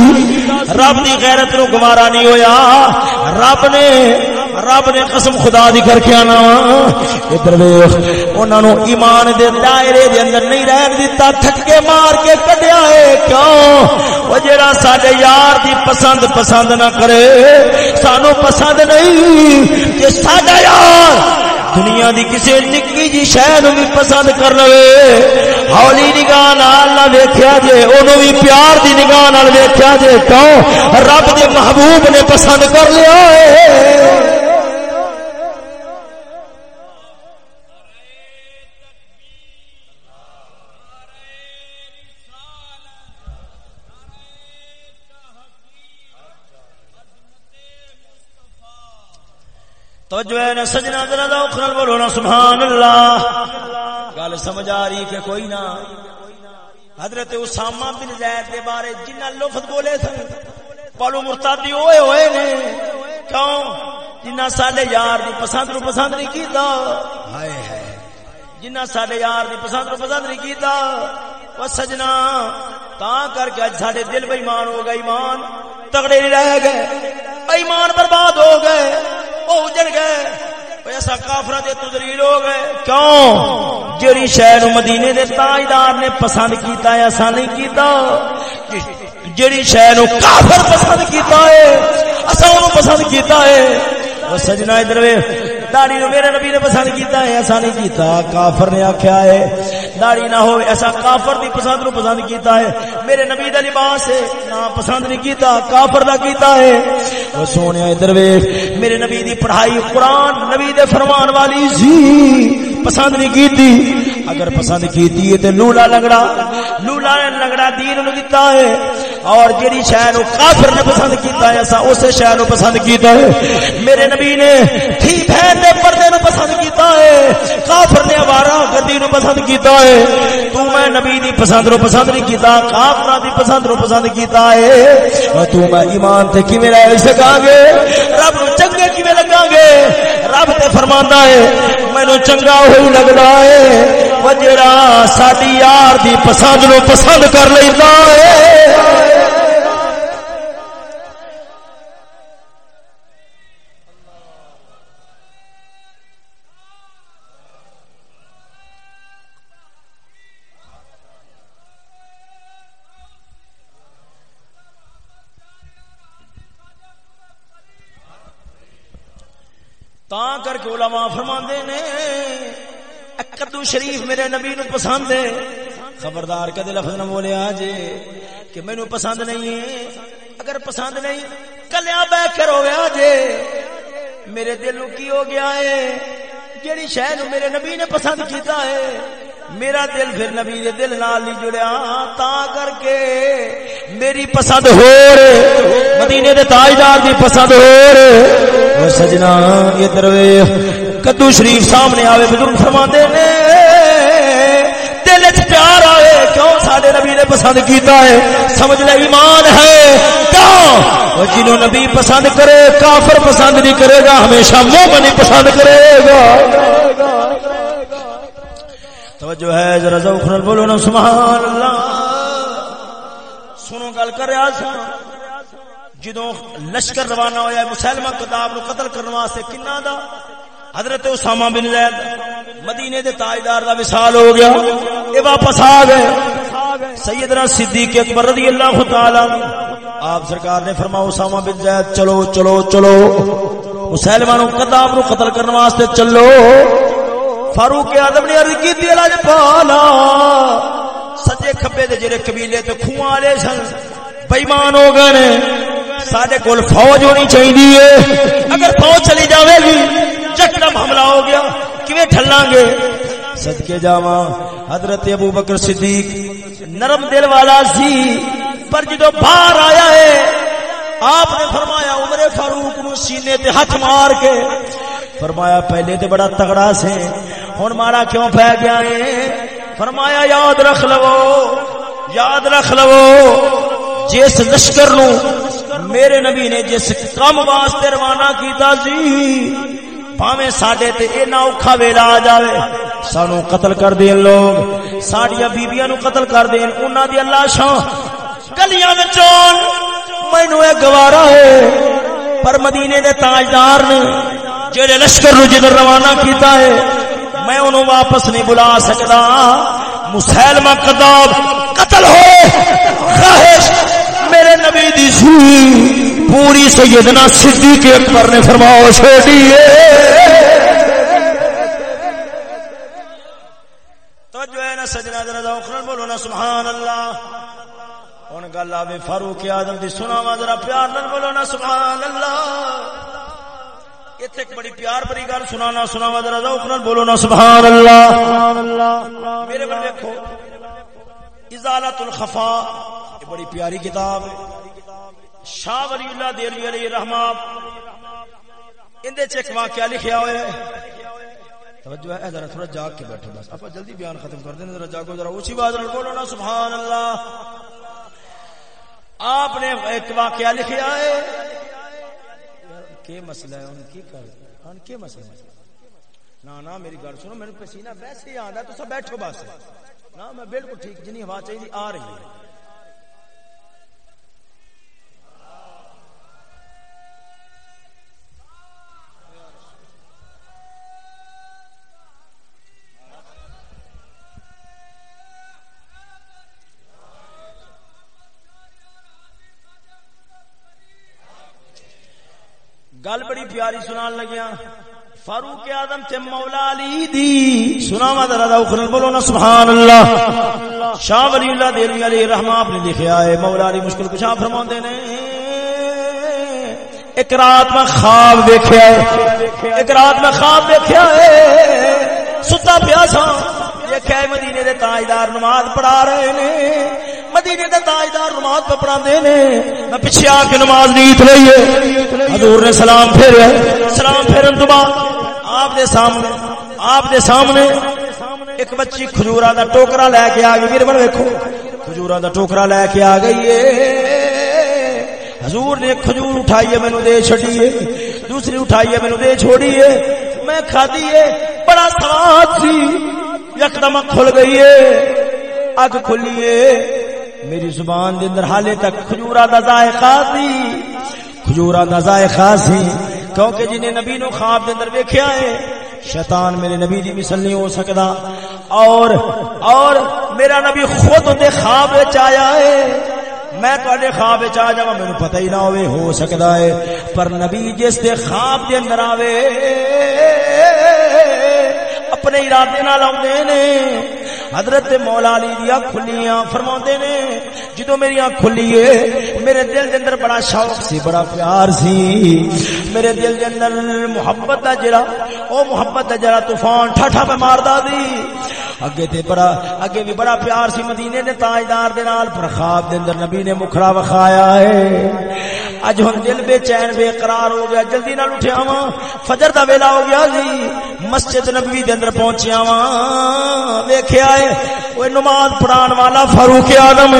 رب دی غیرت نو گوارا نہیں ہویا۔ رب نے رب نے قسم خدا دی کر کے آنا ادھر ویکھ انہاں نو ایمان دے دائرے دے اندر نہیں رہن دیتا تھکے مار کے کڈیا ہے۔ کیوں؟ او جڑا ساڈے یار دی پسند پسند نہ کرے سانو پسند نہیں۔ کہ ساڈا یار دنیا دی کسی نکی جی شہ نو بھی پسند کر لو ہولی نگاہ نال نہ ویکھیا جے، اونوں بھی پیار دی نگاہ نال ویکھیا جے۔ تو رب دے محبوب نے پسند کر لیا توجہ ہے نا سجنا ذرا ذوق نال بولو نا، سبحان اللہ۔ گل سمجھ آ رہی کہ کوئی نہ۔ حضرت اسامہ بن زید کے بارے جنہ لفظ بولے تھے پالو مرتادی ہوئے ہوئے نے۔ کیوں؟ جنہ ساڈے یار دی پسند نو پسند نہیں کیتا۔ ہائے ہائے۔ جنہ ساڈے یار دی پسند نو پسند نہیں کیتا۔ او سجنا۔ تا کر کے اج ساڈے دل بے ایمان ہو گئے، ایمان تگڑے نہیں رہ گئے۔ ایمان برباد ہو گئے۔ وہ اجڑ گئے ایسا کافر دے تدلیل ہو گئے۔ کیوں؟ شہر مدینے دے تاجدار نے پسند کیتا ہے، ایسا نہیں کیتا۔ جیڑی شہر کافر پسند کیتا ہے ایسا انہوں پسند کیتا ہے۔ وہ سجنا ادھر داڑی نو میرے نبی نے پسند کیتا ہے، ایسا نہیں کیتا۔ کافر نے آخیا ہے داڑی نہ ہو ایسا کافر دی پسند نو پسند کیتا ہے۔ میرے نبی دا لباس ہے، نہ پسند نہیں کیتا، کافر دا کیتا ہے۔ وہ سونے ادھر ویکھ میرے نبی دی پڑھائی قرآن نبی دے فرمان والی سی پسند نہیں کیتی۔ اگر پسند کیتی ہے تے لولا لنگڑا لولا لنگڑا دین نو دتا ہے۔ اور جڑی شے نو کافر نے پسند کیتا ہے ایسا اس شے نو پسند کیتا ہے۔ میرے نبی نے تھی بہن دے پردے نو پسند کیتا ہے، کافر نے آوارا گدی نو پسند کیتا ہے۔ تو میں نبی دی پسند نو پسند نہیں کیتا کافر دی پسند نو پسند کیتا ہے۔ اور تو میں ایمان تے کیویں رہ سکاں گے؟ رب نو چنگے کیویں لگاں گے؟ رب تے فرماندا ہے، مینوں چنگا ہوئی لگدا ہے۔ وجرا ساری یار دی پسند نو پسند کر لینا ہے۔ تا کر کے علماء فرما دے میرے نبی نو پسند ہے۔ خبردار کدے لفظ نہ بولیا جے کہ مینو پسند نہیں ہے۔ اگر پسند نہیں، کلیا بہ کر ہو گیا جے۔ میرے دل کی ہو گیا ہے۔ جیڑی شہ نو میرے نبی نے پسند کیتا ہے، میرا دل پھر نبی دے دل نال نہیں جڑیا۔ تا کر کے میری پسند ہو مدینے دے تاجدار دی پسند ہو او سجنا یہ دروے کدو شریف سامنے آوے، بزرگ فرما دے نے۔ دل وچ پیار آئے کیوں ساڈے نبی نے پسند کیتا ہے؟ سمجھ لے، ایمان ہے۔ کیوں؟ جنہوں نبی پسند کرے، کافر پسند نہیں کرے گا، ہمیشہ مومن ہی پسند کرے گا۔ توجہ ہے، ذرا ذوق نال بولو نا، سبحان اللہ۔ سنو، گل کر رہا سا جدوں لشکر روانہ ہویا مسلمہ کتاب نو قتل کرنے واسطے کنا دا؟ حضرت اسامہ بن زید مدینے دے تاجدار دا وصال ہو گیا، اے واپس آ گئے۔ سیدنا صدیق اکبر رضی اللہ تعالی، آپ سرکار نے فرمایا، اسامہ بن زید، چلو چلو چلو۔ مسلمہ نو کتاب نو قتل کرنے واسطے چلو۔ فاروق اعظم نے عرض کی تھی اللہ پالا۔ سجے کھبے دے جڑے قبیلے تے کھوان والے سن بے ایمان ہو گئے نے۔ ساڈے کول فوج ہونی چاہیے اگر فوج چلی جاوے گی چکرم حملہ ہو گیا۔ کیویں ٹھلاں گے؟ صدقے جاواں۔ حضرت ابو بکر صدیق نرم دل والا سی پر جدو باہر آیا ہے آپ نے فرمایا عمر فاروق نو سینے تے ہاتھ مار کے۔ فرمایا پہلے تے بڑا تگڑا سے۔ ہن مارا کیوں پہ گیا ہے؟ فرمایا یاد رکھ لو۔ یاد رکھ لو۔ جس لشکر نو میرے نبی نے جس کم واسطے روانہ کیتا سی پاویں ساڈے تے اے نہ اوکھا ویلا آ جاوے۔ سانو قتل کر دین لوگ۔ ساڈیاں بیبییاں نو قتل کر دین۔ انہاں دی اللہ شان۔ گلیاں وچوں مینوں اے گوارا ہے۔ پر مدینے دے تاجدار نے جڑے لشکر نو جدھر روانہ کیتا ہے، میں انہوں واپس نہیں بلا سکتا مسلمہ کتاب قتل ہو خواہش۔ میرے نبی دی سی پوری سیدنا صدیق اکبر نے فرماؤ چھوڑی تو جو ہے نا سجنا ذرا ذوق بولو نا سبحان اللہ ہن گل آوے فاروق اعظم دی، سناواں ذرا پیار نال بولو نا سبحان اللہ اتنے ایک بڑی پیار بڑی گل سنانا سناوا ذرا ذوق نال بولو نا سبحان اللہ میرے بل دیکھو ازالت الخفا بڑی پیاری کتاب شاہ ولی اللہ دہلوی علیہ رحمہ اندے چ ایک واقعہ لکھیا ہوا ہے۔ توجہ ہے، ذرا تھوڑا جاگ کے بیٹھو بس۔ اپا جلدی بیان ختم کر دیں ذرا جاگو، ذرا اونچی آواز نال بولو نا سبحان اللہ آپ نے ایک واقعہ لکھیا ہے۔ کے مسئلہ ہے؟ ان کی کر۔ ہاں، ان کے مسئلہ ہے؟ نا نا، میری گل سنو، میرے پسینہ ویسے ہی آندا تو سب بیٹھو بس۔ نا، میں بالکل ٹھیک، جنی ہوا چاہیے، آ رہی ہے۔ گل بڑی پیاری سنان لگیا فاروق آدم تے مولا علی دی سناوا ذرا ذوق بولو نا سبحان اللہ شاہ ولی اللہ دہلوی علیہ رحمہ آپ نے لکھیا ہے، مولا علی مشکل کشا فرماندے نے۔ ایک رات میں خواب دیکھیا ہے، ایک رات میں خواب دیکھیا ہے، ستا پیا سا مدینے دے تاجدار نماز پڑھا رہے نے۔ مدینے دے تاجدار نماز پہ پڑھا نے۔ میں پیچھے آ کے نماز نیت رہی ہے۔ حضور نے سلام پھیرا سلام پھیرن تو بعد آپ دے سامنے آپ دے سامنے ایک بچی کھجورا دا ٹوکرا لے کے آ گئی۔ میرے بڑے دیکھو کھجورا دا ٹوکرا لے کے آ گئی ہے۔ حضور نے کھجور اٹھائی ہے، مینوں دے چھڈی ہے۔ دوسری اٹھائی ہے، مینوں دے چھوڑی ہے۔ میں کھادی ہے، بڑا سواد سی۔ یکدم کھل گئی ہے۔ اگ کھلی ہے میری زبان دے اندر حالے تک کھجورا دا ذائقہ سی کھجورا دا ذائقہ سی کیونکہ جنہیں نبی نو خواب دے اندر ویکھیا ہے، شیطان میرے نبی دی مثل نہیں ہو سکدا۔ اور اور میرا نبی خود دے خواب وچ آیا ہے۔ میں تے خواب آ جا میرے پتہ ہی نہ ہوئے ہو سکتا ہے۔ پر نبی جس دے خواب دے اندر آوے اپنے ارادے نال آدھے نے۔ حضرت مولا علی دیا کھلیاں فرما نے جدو میری آنکھ کھلی ہے، میرے دل دے اندر بڑا شوق سی، بڑا پیار سی۔ میرے دل دے اندر محبت دا جڑا، او محبت دا جڑا طوفان ٹھٹھا پہ ماردا دی۔ اگے تے بڑا، اگے بھی بڑا پیار سی مدینے دے تاجدار دے نال، پر خواب دے اندر نبی نے مکھڑا وکھایا ہے۔ اج ہن دل بے چین، بے قرار ہو گیا، جلدی نال اٹھیا وا فجر دا ویلا ہو گیا جی مسجد نبوی دے اندر پہنچیا وا ویکھیا ہے، اوے نماز پڑھان والا فاروق اعظم۔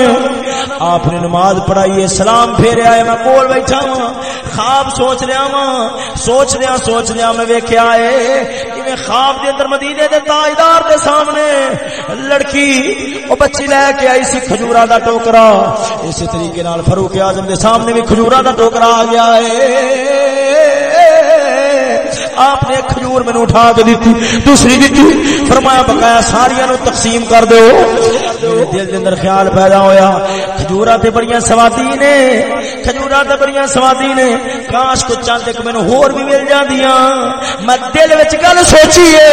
آپ نے نماز پڑھائی ہے، سلام پھیریا ہے، میں کول بیٹھا وا خواب سوچ رہا وا سوچ رہا سوچ رہا، میں ویکھیا ہے۔ کہ خواب دے اندر مدینے دے تاجدار دے سامنے لڑکی، او بچی لے کے آئی سی کھجورا دا ٹوکرا۔ اسی طریقے نال فاروق اعظم دے سامنے بھی کھجورا دا ٹوکرا آ گیا ہے۔ آپ نے کھجور میں اٹھا کے دیتی، دوسری دیتی، فرمایا، بقایا ساریا نو تقسیم کر دو۔ دل کے اندر خیال پیدا ہویا کھجورا تے بڑی سوادی نے کھجورا تے بڑی سوادی نے۔ کاش کو چند ایک مینوں ہور بھی مل جاندیاں۔ میں دل وچ گل سوچی ہے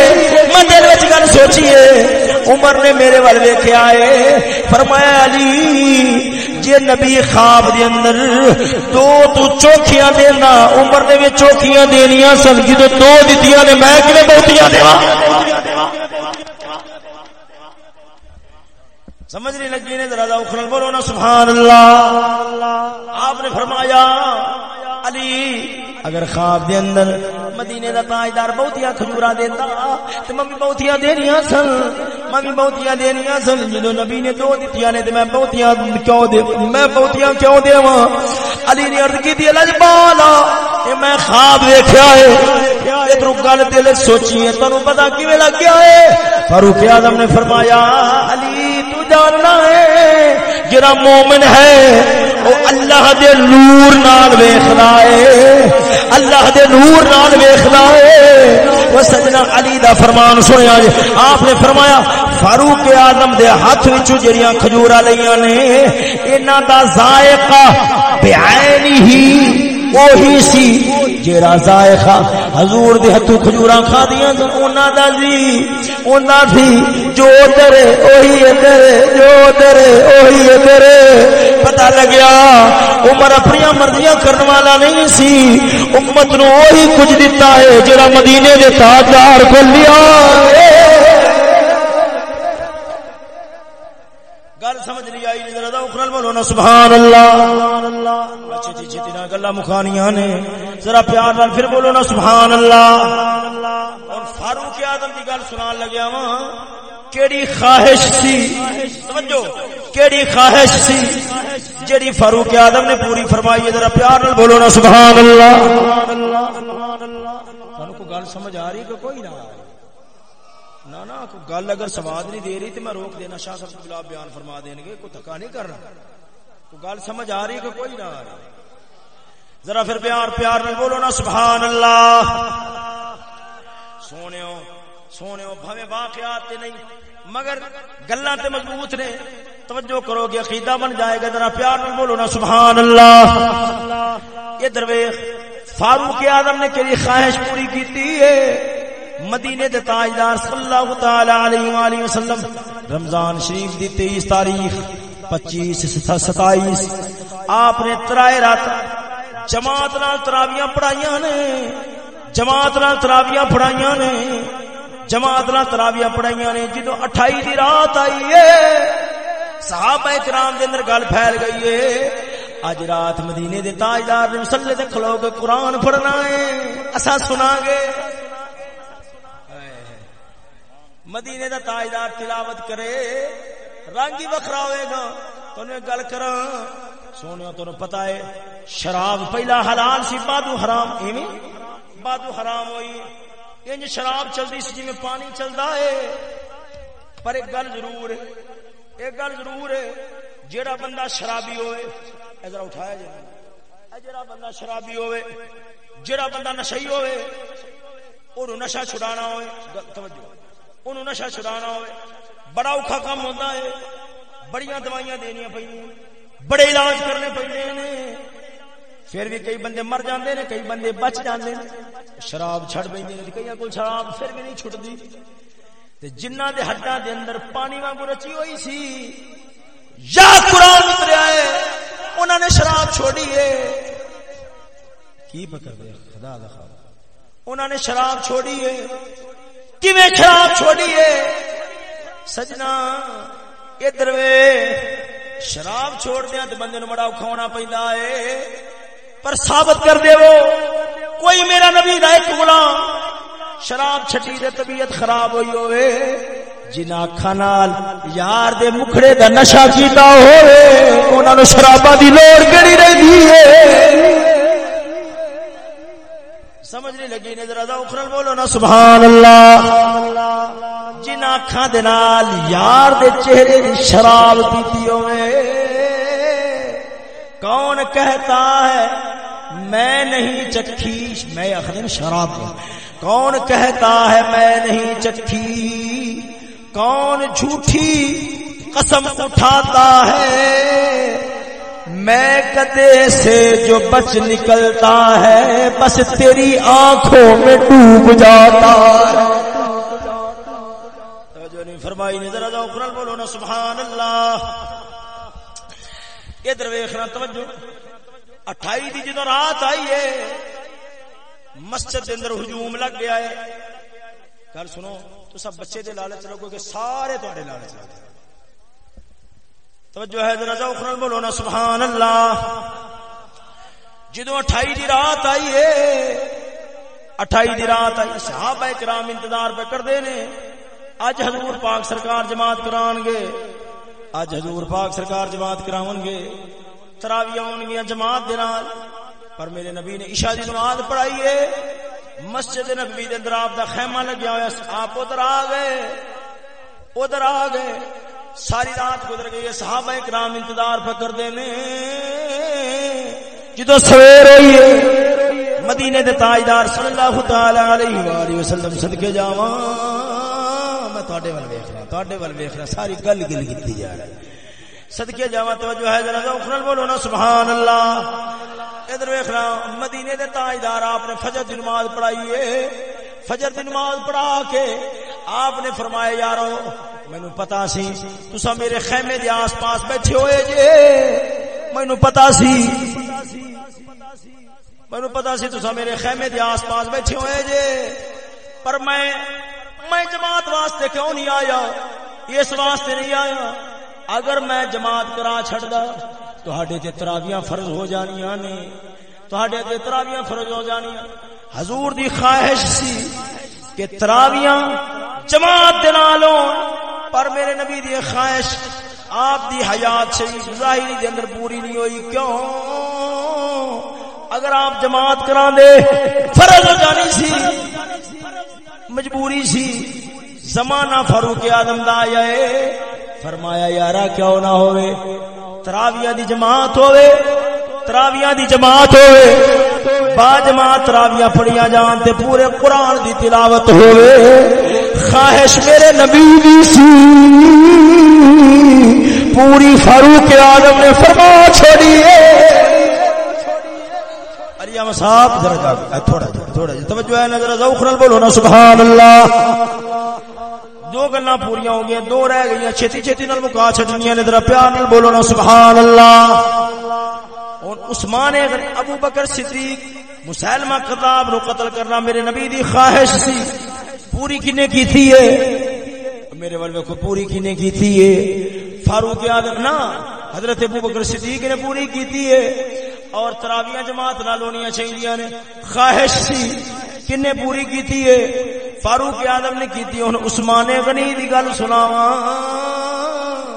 میں دل وچ گل سوچی ہے عمر نے میرے ول ویکھیا ہے۔ فرمایا، علی جے نبی خواب دے اندر دو تو چوکیاں دینا عمر دے وچ چوکیاں دینیاں سن، جدوں دو دتیاں نے، میں کنے بہتیاں دیواں سمجھ نہیں لگی نے، ذرا اخرل بولو نا، سبحان اللہ۔ آپ نے فرمایا علی۔ اگر خواب دے اندر مدینے دا تاجدار بہتیاں کھجورا دیندا تے میں بھی بہتیاں دینیاں سن۔ میں بھی بہتیاں دینیاں سن۔ جدوں نبی نے دو دتیاں نے تے میں بہتیاں کیوں دے میں بہتیاں کیوں دیواں۔ علی نے عرض کیتی لج بالا اے میں خواب ویکھیا ہے۔ ادھر گل دل سوچی ہے، تانوں پتہ کیویں لگ گیا ہے؟ فاروق اعظم نے فرمایا، علی تو جاننا ہے، جڑا مومن ہے وہ اللہ دے نور نال ویکھدا ہے اللہ دے نور نال ویکھدا ہے وہ سجنا علی دا فرمان سنیا جی۔ آپ نے فرمایا، فاروق اعظم دے ہاتھ وچ جڑیاں کھجوراں لئیاں نے، انہاں دا ذائقہ بعینی ہی وہی سی۔ جیڑا ذائقہ حضور دے ہتھوں کھجوراں کھادیاں تے انہاں دا جی انہاں سی جو ادھر اوہی ادھر جو ادھر اوہی ادھر پتہ لگیا، عمر اپنی مرضیاں کرنے والا نہیں سی، امت نو اوہی کچھ دیتا ہے جڑا مدینے دے تاجدار کو لیا۔ گل سمجھ نہیں آئی ذرا اخرل بولو نا، سبحان اللہ۔ اچھا جی جی تینا گلا مکھانیاں نے، ذرا پیار نال پھر بولو نا، سبحان اللہ۔ اور فاروق اعظم دی گل سنان لگیا وا کیڑی خواہش سی سمجھو کیڑی خواہش سی جڑی فاروق اعظم نے پوری فرمائی ہے، ذرا پیار نال بولو نا، سبحان اللہ۔ سبحان اللہ سبحان تانوں کو گل سمجھ آ رہی کہ کوئی نہ گل اگر سواد نہیں دے رہی تو میں روک دینا، شاہ صاحب گلاب بیان فرما دیں گے، کوئی تھکا نہیں کرنا کو گل سمجھ آ رہی کہ کوئی نہ آ رہی ذرا پھر پیار پیار میں بولو نا سبحان اللہ سونے سونے بھوے واقعات نہیں، مگر گلا تے مضبوط نے۔ توجہ کرو گے، عقیدہ بن جائے گا۔ ذرا پیار میں بولو نا سبحان اللہ یہ درویش فاروق اعظم نے کیڑی خواہش پوری کیتی ہے؟ مدینے دے تاجدار صلی اللہ تعالی علیہ والہ وسلم، رمضان شریف دی 23 تاریخ 25 27 آپ نے ترائے رات جماعت نال تراویاں پڑھائیاں نے، جماعت نال تراویاں پڑھائیاں نے، جماعت نال تراویاں پڑھائیاں نے۔ جدوں 28 دی رات آئی ہے صحابہ کرام دے اندر گل پھیل گئی ہے اج رات مدینے دے تاجدار نے مصلی تے کھلو کے قرآن پڑھنا ہے اسا سنا گے۔ مدینے دا تاجدار تلاوت کرے، رنگ ہی وکھرا ہوئے گا۔ تمہیں گل کرا سونے تو پتا ہے، شراب پہلا حلال سی، بادو حرام، ایویں بادو حرام ہوئی۔ انج شراب چلتی سی جی پانی چلتا ہے۔ پر ایک گل ضرور ہے، ایک گل ضرور ہے، جیڑا بندہ شرابی ہوئے ادھر اٹھایا جائے۔ جڑا بندہ شرابی ہوئے جڑا بندہ نشئی ہوئے اور نشہ چھڑانا ہوئے۔ توجہ۔ انہوں نشا چھڑانا ہوئے۔ بڑا اوکھا کام ہوتا ہے۔ بڑی دوائیاں دینیا پہ بڑے علاج کرنے پڑتے پھر بھی کئی بندے مر جاندے نے، کئی بندے بچ جاندے نے۔ شراب چھڑ بیندے نے کئی کو شراب پھر بھی نہیں چھٹدی تے جنہ دے ہڈاں دے اندر پانی وانگو رچی ہوئی سی، یا قرآن اتریا ہے انہوں نے شراب چھوڑی ہے۔ کی پکڑ دے؟ خدا دا انہوں نے شراب چھوڑی ہے۔ کیویں شراب چھوڑی ہے؟ سجنا ادھر وے شراب چھوڑ دیا تو بندے نو بڑا اوکھا ہونا پیندا ہے۔ پر ثابت کر دے وہ کوئی میرا نبی دا ایک غلام شراب چھٹی دے طبیعت خراب ہوئی ہوئے جن اکھاں نال یار دے مکھڑے دا نشہ کیتا ہوئے انہاں نو شراباں دی لوڑ کیڑی رہندی ہے؟ سمجھ نہیں لگی نظر ادا اخرل بولو نا سبحان اللہ جن اکھاں دے نال یار دے چہرے دی شراب پیتی ہوئے کون کہتا ہے، میں نہیں چکھی میں اخرین شراب کون کہتا ہے، میں نہیں چکھی۔ کون جھوٹی قسم اٹھاتا ہے میں کدے سے جو بچ نکلتا ہے، بس تیری آنکھوں میں ڈوب جاتا ہے۔ فرمائی نے ذرا ذرا بولو نا سبحان اللہ ادھر ویخنا توجہ۔ اٹھائی دی جدو رات آئی ہے، مسجد اندر ہجوم لگ گیا ہے۔ گل سنو، تو سب بچے دے لالچ لگو گے سارے تھوڑے لالچ لگے توجہ ہے ذرا ذوق بولو نا، سبحان اللہ۔ جدو اٹھائی دی رات آئی ہے، اٹھائی دی رات آئی، صحابہ کرام انتظار پہ کر دے نے۔ اج حضور پاک سرکار جماعت کران گے۔ اج حضور پاک سرکار جماعت کراون گے۔ تراویہ ہون گیا جماعت دے نال۔ پر میرے نبی نے عشاء دی نماز پڑھائی ہے۔ مسجد نبوی دے اندر آپ دا خیمہ لگیا ہوا آپ ادھر آ گئے۔ ادھر آ گئے۔ ساری رات گزر گئی صحابہ کرام انتظار پکڑ دینے جدو سویر ہوئی ہے، مدینے دے تاجدار صلی اللہ تعالی علیہ والہ وسلم صدقے جاواں۔ میں تواڈے ول ویکھ رہا، تواڈے ول ویکھ رہا، ساری گل گل کیتی جا رہی۔ ہے صدقے جاواں، توجہ ہے ذرا ذوق بولو نا، سبحان اللہ۔ ادھر ویکھ رہا، مدینے دے تاجدار آپ نے فجر دی نماز پڑھائی ہے۔ فجر دی نماز پڑھا کے آپ نے فرمایا، یارو مینو پتا سی تسا میرے خیمے دے آس پاس بیٹھے ہوئے جے۔ مینو پتا سی مینو پتا سی تسا میرے خیمے دے آس پاس بیٹھے ہوئے جے۔ پر میں میں جماعت واسطے کیوں نہیں آیا؟ اس واسطے نہیں آیا۔ اگر میں جماعت کرا چھڑدا تہاڈے تے تراویاں فرض ہو جانیاں نے۔ تہاڈے تے تراویاں فرض ہو جانیاں۔ حضور دی خواہش سی کہ تراویاں جماعت دے نالوں، پر میرے نبی دی خواہش، آپ دی حیات سے ظاہری دے اندر پوری نہیں ہوئی، کیوں؟ اگر آپ جماعت کرا دے، فرض ہو جانی سی، مجبوری سی، زمانہ فاروق آدم دا آیا ہے، فرمایا، یارا، کیوں نہ ہوئے؟ تراویہ دی جماعت ہوئے تراویہ دی جماعت ہوئے۔ با جماعت تراویہ پڑھیا جان تے پورے قرآن دی تلاوت ہوئے خواہش میرے نبی دی سی۔ پوری فاروق آدم نے فرما چھوڑی اریم صاحب، ذرا تھوڑا جا تھوڑا جا۔ توجہ ہے نظر ذوق نال بولو نا سبحان اللہ دو گلا پوریا ہو گیا دو رہ گئی چھتی چھتی نال مکا چڈنیا نے، ذرا پیار نال بولو نا سبحان اللہ اور عثمان ابو بکر صدیق مسلمہ کتاب نو قتل کرنا میرے نبی دی خواہش سی۔ پوری کنے کی تھی ہے میرے والے کو پوری کنے کی تھی ہے فاروق آدم نا حضرت ابو بکر صدیق نے پوری کی تھی ہے اور تراویاں جماعت نہ لونیاں چاہیے نے۔ خواہش سی۔ کنے پوری کی تھی ہے فاروق آدم نے کی تھی۔ ہن عثمان غنی دی گل سناواں۔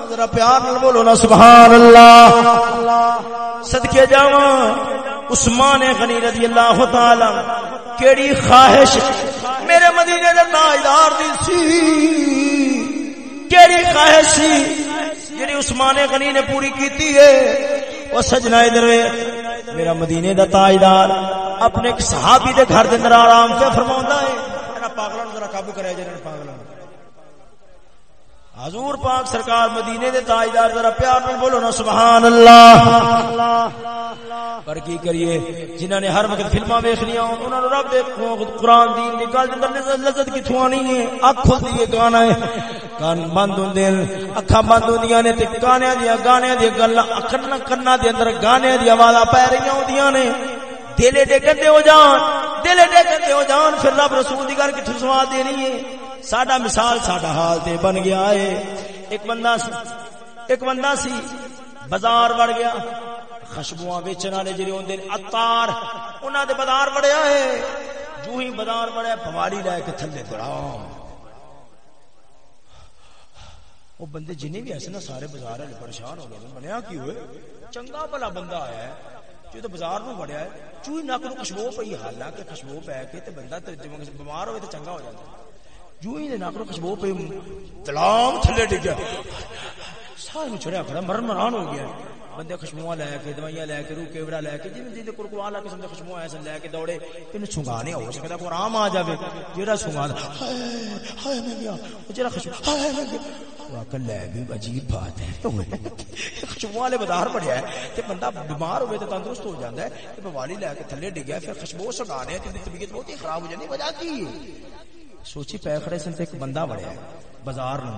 ذرا پیار نال بولو نا، سبحان اللہ۔ صدقے جاواں۔ عثمان غنی رضی اللہ تعالی کیڑی خواہش میرے مدینے دے تاجدار دی سی۔ کیڑی خواہش سی جڑی عثمان غنی نے پوری کیتی ہے۔ او سجنا ادھر میرا مدینے دا تاجدار اپنے ایک صحابی دے گھر دے اندر آرام سے فرماوندا ہے انا پاگلاں ذرا قابو کرے جے پاگلاں حضور پاک سرکار مدینے دے تاجدار ذرا پیار نال بولو نا سبحان اللہ پر کی کریے، جنہاں نے ہر وقت فلماں ویکھنیاں انہاں نو رب دے قرآن دین دی گل دے اندر لذت کتھوں آنی ہے؟ اکھ کھلدی ہے، گانا ہے۔ کان بند ہوندے اکھاں بند ہوندیاں نے تے گانے دی گانے دی گلاں اکھن کنا دے اندر گانے دی آوازاں پے رہی ہوندیاں نے۔ دلے دے گندے ہو جان، دلے دے گندے ہو جان، پھر رب رسول دی گل کتھوں سواد دینی ہے؟ ساڈا مثال ساڈا حال تے بن گیا ہے۔ ایک بندہ سی، ایک بندہ سی، بازار وڑ گیا۔ خشبواں ویچن والے جڑے ہوندے نے، عطار، انہاں دے بازار وڑیا ہے۔ جو ہی بازار وڑیا بواری لے کے تھلے درام وہ بندے جنے بھی ایسے نا، سارے بازار والے پریشان ہو گئے۔ بنیا کی ہوئے چنگا بھلا بندہ آیا ہے۔ جو تو بازار نو وڑیا ہے چوئی نک نو خوشبو پئی حالانکہ خوشبو پے کے تے بندہ تے بیمار ہوئے تے چنگا ہو جاندا ہے۔ جو ہی ناکرو خوشبو پہ تلام تھلے ڈگ گیا۔ سارے چڑیا کھڑا۔ مرن مران ہو گیا۔ بندے خوشبو لے کے، دوائیاں لے کے، روح کیوڑا لے کے جن جن کو والا قسم دے خوشبو ایسے لے کے دوڑے۔ تے چھنگا نہیں ہو سکدا کوئی آرام آ جاوے۔ جیڑا چھنگا ہائے ہائے میں گیا۔ جیڑا خوشبو ہائے میں گیا۔ واقع لے بھی عجیب بات ہے۔ خوشبو والے بازار پڑیا ہے تے بندہ بیمار ہوئے تے تندرست ہو جاندا ہے تے بوالی لے کے تھلے ڈگیا پھر خوشبو سگانے تے طبیعت بہت ہی خراب ہو جاندی وجہ کی سوچی پے کھڑے سن تے ایک بندہ بڑیا بازار نو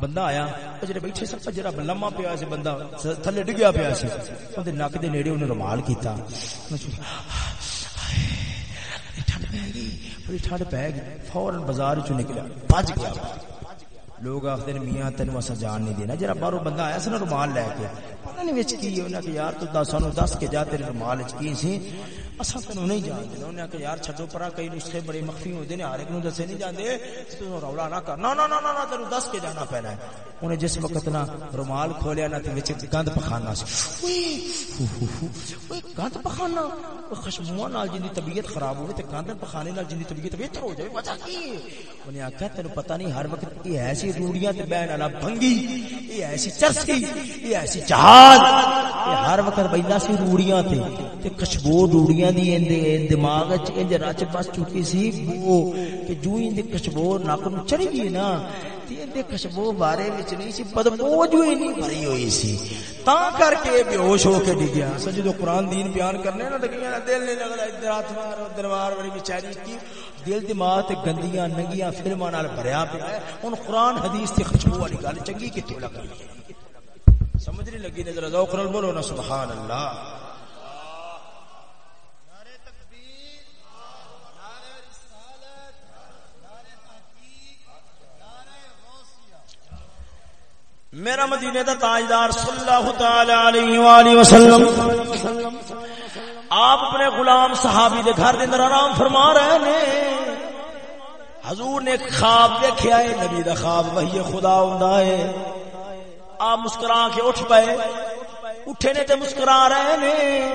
بندہ آیا جڑے بیٹھے سن جڑا لمما پیا سی، بندہ تھلے ڈگیا پیا سی۔ اودے نک دے نیڑے انہیں رومال کیتا۔ ٹھنڈ پے گئی۔ بڑی ٹھنڈ پے گئی۔ فورن بازار چ نکلا بج گیا۔ لوگ آخر میاں تین اصا جان نہیں دینا۔ جرا باہر بندہ آیا سا رومال لے کے۔ پتہ نہیں وچ کی انہاں کہ یار تو دس سانو دس کے جا، تیرے رومال وچ کی سی۔ اسا تینو نہیں جان دینا انہاں کہ یار چھڈو پرا کئی نسخے بڑے مخفی ہوندے نے ہر ایک نو دسے نہیں جاندے۔ تو رولا نہ کر۔ نا نا نا نا تینو دس کے جانا پینا ہے۔ انہیں جس وقت نا رومال کھولیا نا تے وچ گند پخانا سی۔ اوئے گند پخانا۔ خشمواں نال جن دی طبیعت خراب ہوے تے گند پخانے نال جن دی طبیعت بہتر ہو جائے وجہ کی؟ انہیں آکھیا تینو پتہ نہیں، ہر وقت یہ ایسی روڑیاں تے بہن والا بھنگی، یہ ایسی چرسی، یہ ایسی جہاز۔ یہ ہر وقت بیندا سی روڑیاں تے تے کشبو روڑیاں دی اندے دماغ وچ انج رچ بس چکی سی وہ کہ جو اندے کشبو ناک نو چڑھ گئی نا، تے خوشبو بارے وچ نہیں سی بدبو جو ہی نہیں، بھری ہوئی سی۔ تا کر کے بے ہوش ہو کے ڈگیا سجدو قرآن دین بیان کرنے نا ڈگیا دل نہیں لگدا ادھر ہاتھ مار، ادھر مار، بڑی بیچاری کی۔ دل، دماغ تے گندیاں، ننگیاں فلماں نال بھریا پیا ہے۔ ہن قرآن، حدیث تے خوشبو والی گل چنگی کتے لگ رہی سمجھ نہیں لگی نظر ذوق نال بولو نا سبحان اللہ۔ میرا مدینے دا تاجدار صلی اللہ تعالی علیہ والہ وسلم۔ آپ اپنے غلام صحابی دے گھر دے اندر آرام فرما رہے نے۔ حضور نے ایک خواب دیکھا ہے، نبی دا خواب وہی خدا ہوندا ہے۔ آپ مسکرا کے اٹھ پئے۔ اٹھے نے تے مسکرا رہے نے۔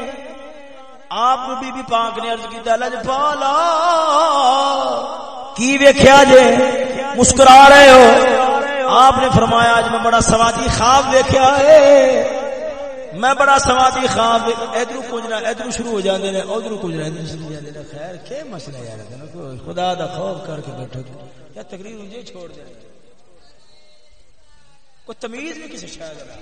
آپ بی بی پاک نے عرض کیتا، لج پالا، کی ویکھیا جے؟ مسکرا رہے ہو۔ آپ نے فرمایا، آج میں بڑا سوادی خواب دیکھا ہے۔ میں بڑا سوادی خواب ادھر کچھ ادھر شروع ہو جاندے نے ادھر کچھ ادھر شروع ہو جاندے نے۔ خیر، کیا مسئلہ یار خدا دا خوف کر کے بیٹھو یا تقریر مجھے چھوڑ دے؟ کوئی تمیز بھی کسی شاید رہا۔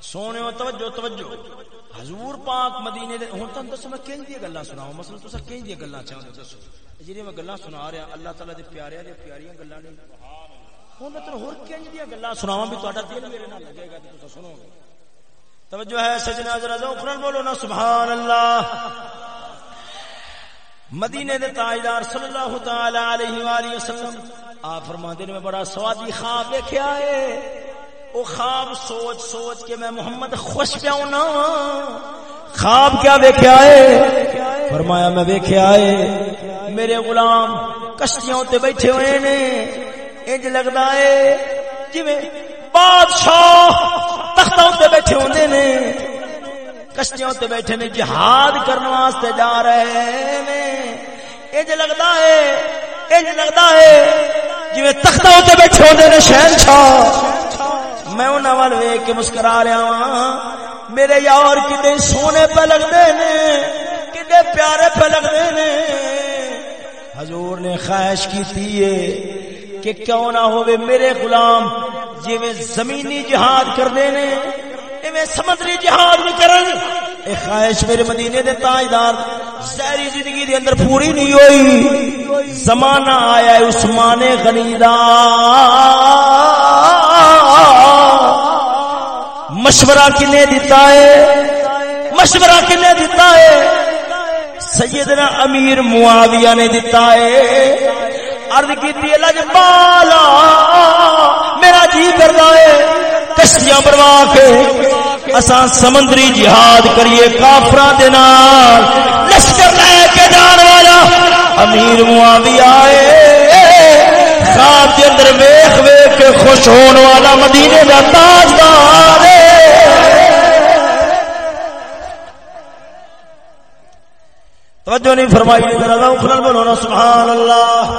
سونے توجہ توجہ۔ حضور پاک مدینے دے ہن تن دسو میں کہیں دی گلاں سناؤ مثلا تسا کہیں دی گلاں چاہندے دسو۔ جڑی میں گلاں سنا رہا، اللہ تعالی دے پیاریاں دے پیاریاں گلاں نے۔ ہن میں ہور کہیں دی گلاں سناواں بھی تہاڈا دل میرے نال لگے گا تے تسا سنو گے۔ توجہ ہے سجنا ذرا ذوق بولو نا سبحان اللہ مدینے دے تاجدار صلی اللہ تعالی علیہ والہ وسلم، آپ فرماندے نے میں بڑا سوادی خواب دیکھا ہے۔ او خواب سوچ سوچ کے میں محمد خوش پیا ہونا خواب کیا دیکھا ہے؟ فرمایا میں دیکھا ہے۔ میرے غلام کشتیاں تے بیٹھے ہوئے نے۔ انج لگدا ہے جویں بادشاہ تختوں تے بیٹھے ہوندے نے۔ کشتیاں تے بیٹھے نے جہاد کرنے واسطے جا رہے نے۔ انج لگدا ہے، انج لگدا ہے جویں تختوں تے بیٹھے ہوندے نے شہنشاہ۔ میں انہاں وال ویکھ کے مسکرا رہا ہاں میرے یار کتے سونے پہ لگتے نے کتے پیارے پہ لگتے نے۔ حضور نے خواہش کی کہ کیوں نہ ہوئے میرے غلام جی میں زمینی جہاد کر دینے میں سمندری جہاد بھی کرن۔ اے خواہش میرے مدینے دے تاجدار سہری زندگی دے اندر پوری نہیں ہوئی۔ زمانہ آیا ہے عثمان غنی دا۔ مشورہ کنے دیتا ہے؟ مشورہ کنے دیتا ہے؟ سیدنا امیر معاویہ نے دیتا ہے۔ عرض کی لج بالا میرا جی کرتا ہے۔ کشتیاں بنوا کے اساں سمندری جہاد کریے کافر لشکر لے کے جان والا امیر معاویہ آئے خواب کے اندر ویخ ویخ کے خوش ہونے والا مدینے کا تاجدار توجہ نہیں فرمائی ذرا بولو نا سبحان اللہ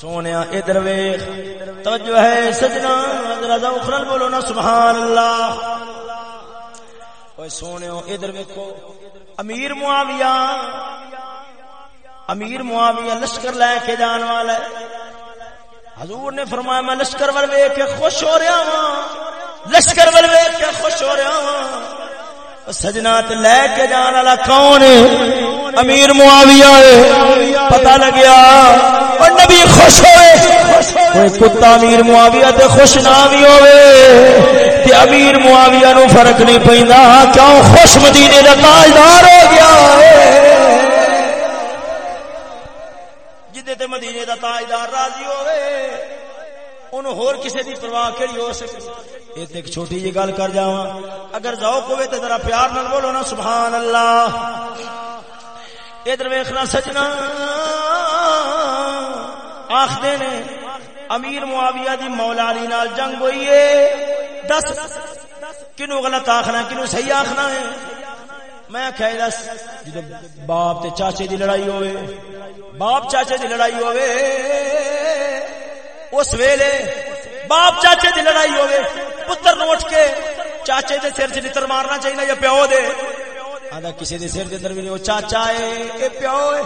سونے ادھر ویخ توجہ ہے، سجنا اخرل بولو نا سبحان اللہ سونے ادھر ویکو امیر معاویہ امیر معاویہ لشکر لے کے جان والا ہے۔ حضور نے فرمایا، میں لشکر ول ویک کے خوش ہو رہا ہوں لشکر ول ویک کے خوش ہو رہا ہوں سجنا لے کے جان والا کون امیر معاویہ ہے۔ پتہ لگیا۔ اور نبی خوش ہوئے۔ کوئی کتا امیر معاویہ تے خوش نہ بھی ہوئے۔ تے امیر معاویہ نو فرق نہیں پیندا۔ کیوں خوش مدینے دا تاجدار ہو گیا ہے؟ جدے تے مدینے دا تاجدار راضی ہوئے انہوں ہور کسے دی پرواہ کیڑی ہو سکتی ایک ایک چھوٹی جی گل کر جاواں۔ اگر ذوق ہوئے تے ذرا پیار نال بولو نا سبحان اللہ ادھر ویکھنا سجنا۔ آخدے نے، امیر معاویہ دی مولا علی نال جنگ ہوئی ہے۔ دس، کنو غلط آخنا کنو صحیح آخنا ہے۔ میں کہہ دس، جدو باپ تے چاچے دی لڑائی ہوئے، باپ چاچے دی لڑائی ہوئے۔ اس ویلے باپ چاچے دی لڑائی ہوئے پتر نو اٹھ کے چاچے دے سر چ نتر مارنا چاہیے یا پیو دے؟ آدھا کسی دے سر دے اندر بھی نہیں وہ چاچا ہے اے پیو ہے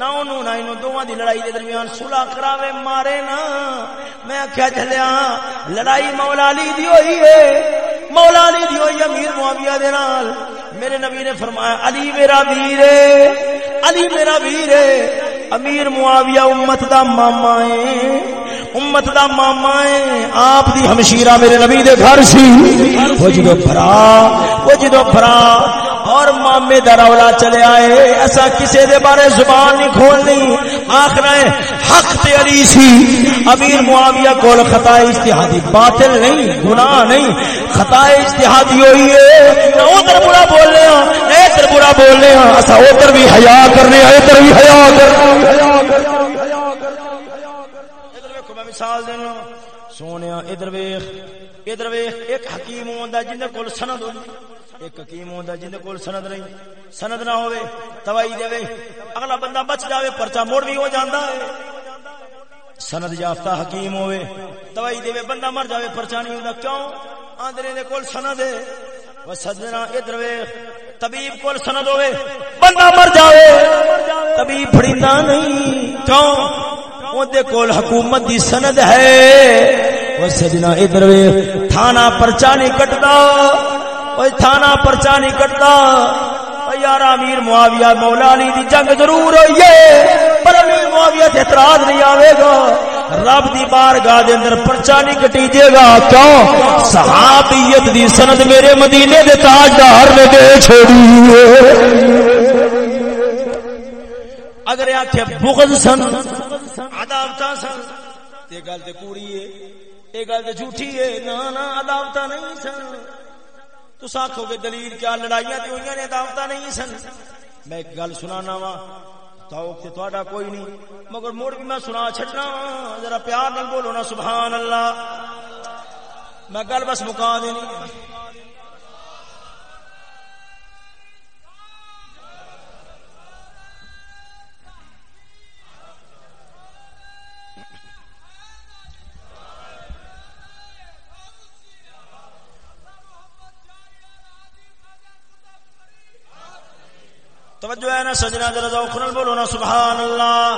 نہ انہوں نہ انہوں دوواں دی لڑائی دے درمیان صلح کراوے مارے نا۔ میں کیا چلیا، لڑائی مولا علی دی ہوئی ہے مولا علی دی ہوئی امیر معاویہ دے نال۔ میرے نبی نے فرمایا، علی میرا ویر ہے علی میرا ویر ہے امیر معاویہ امت دا ماما ہے امت دا ماما ہے، آپ دی ہمشیرہ میرے نبی دے گھر سی۔ وہ جدو بھرا، وہ جدو بھرا، اور مامے دا رولا چلے آئے۔ ایسا کسے دے بارے زبان نہیں کھولنی۔ آخر ہے، حق تے علی سی۔ امیر معاویہ کول خطا اجتہادی باطل نہیں، گناہ نہیں۔ خطا اجتہادی ہوئی ہے۔ نہ ادھر برا بول رہے ہیں نہ ادھر برا بول رہے ہیں ایسا ادھر بھی حیا کرنے، ادھر بھی حیا کرنے۔ مثال دینا سونے، ادھر ویخ ادھر ویخ ایک حکیم ہوندا جن کول سند ہوندی۔ ایک حکیم ہوندا جن کول سند نہیں۔ سند نہ ہوے توائی دے اگلا بندہ بچ جاوے پرچا موڑ بھی ہو جاندا ہے۔ سند یافتہ حکیم ہوے توائی دے بندہ مر جاوے پرچا نہیں ہوندا۔ کیوں؟ آندرے دے کول سند ہے۔ وہ سجنا، ادھر ویخ طبیب کول سند ہوے بندہ مر جاوے۔ طبیب پھڑیندا نہیں۔ کیوں؟ اودے کول حکومت دی سند ہے۔ وہ سجنا ادھر تھانہ پرچا نہیں کٹدا۔ اوے تھانہ پرچا نہیں کٹدا۔ یار امیر معاویہ مولا علی دی جنگ ضرور ہوئی ہے، پر امیر معاویہ تے اعتراض نہیں آوے گا۔ رب دی بارگاہ دے اندر پرچا نہیں کٹی جے گا۔ کیوں؟ صحابیت دی سند میرے مدینے دے تاجدار نے دے چھوڑی ہے۔ اگر آخیا بغض سن سن؟ عداوت سن۔ یہ گل تو پوری ہے یہ گل تو جھوٹھی ہے، نہ نہ عداوت نہیں سن۔ تو آخو گے دلیل کیا لڑائیاں تو ہوئی نے عداوت نہیں سن؟ میں ایک گل سنانا وا، تا کوئی نہیں، مگر مڑ بھی میں سنا چڈنا وا۔ ذرا پیار نہ بولو نا، سبحان اللہ۔ میں گل بس مکا دینی۔ توجہ ہے نا سجنا ذرا بولو نا سبحان اللہ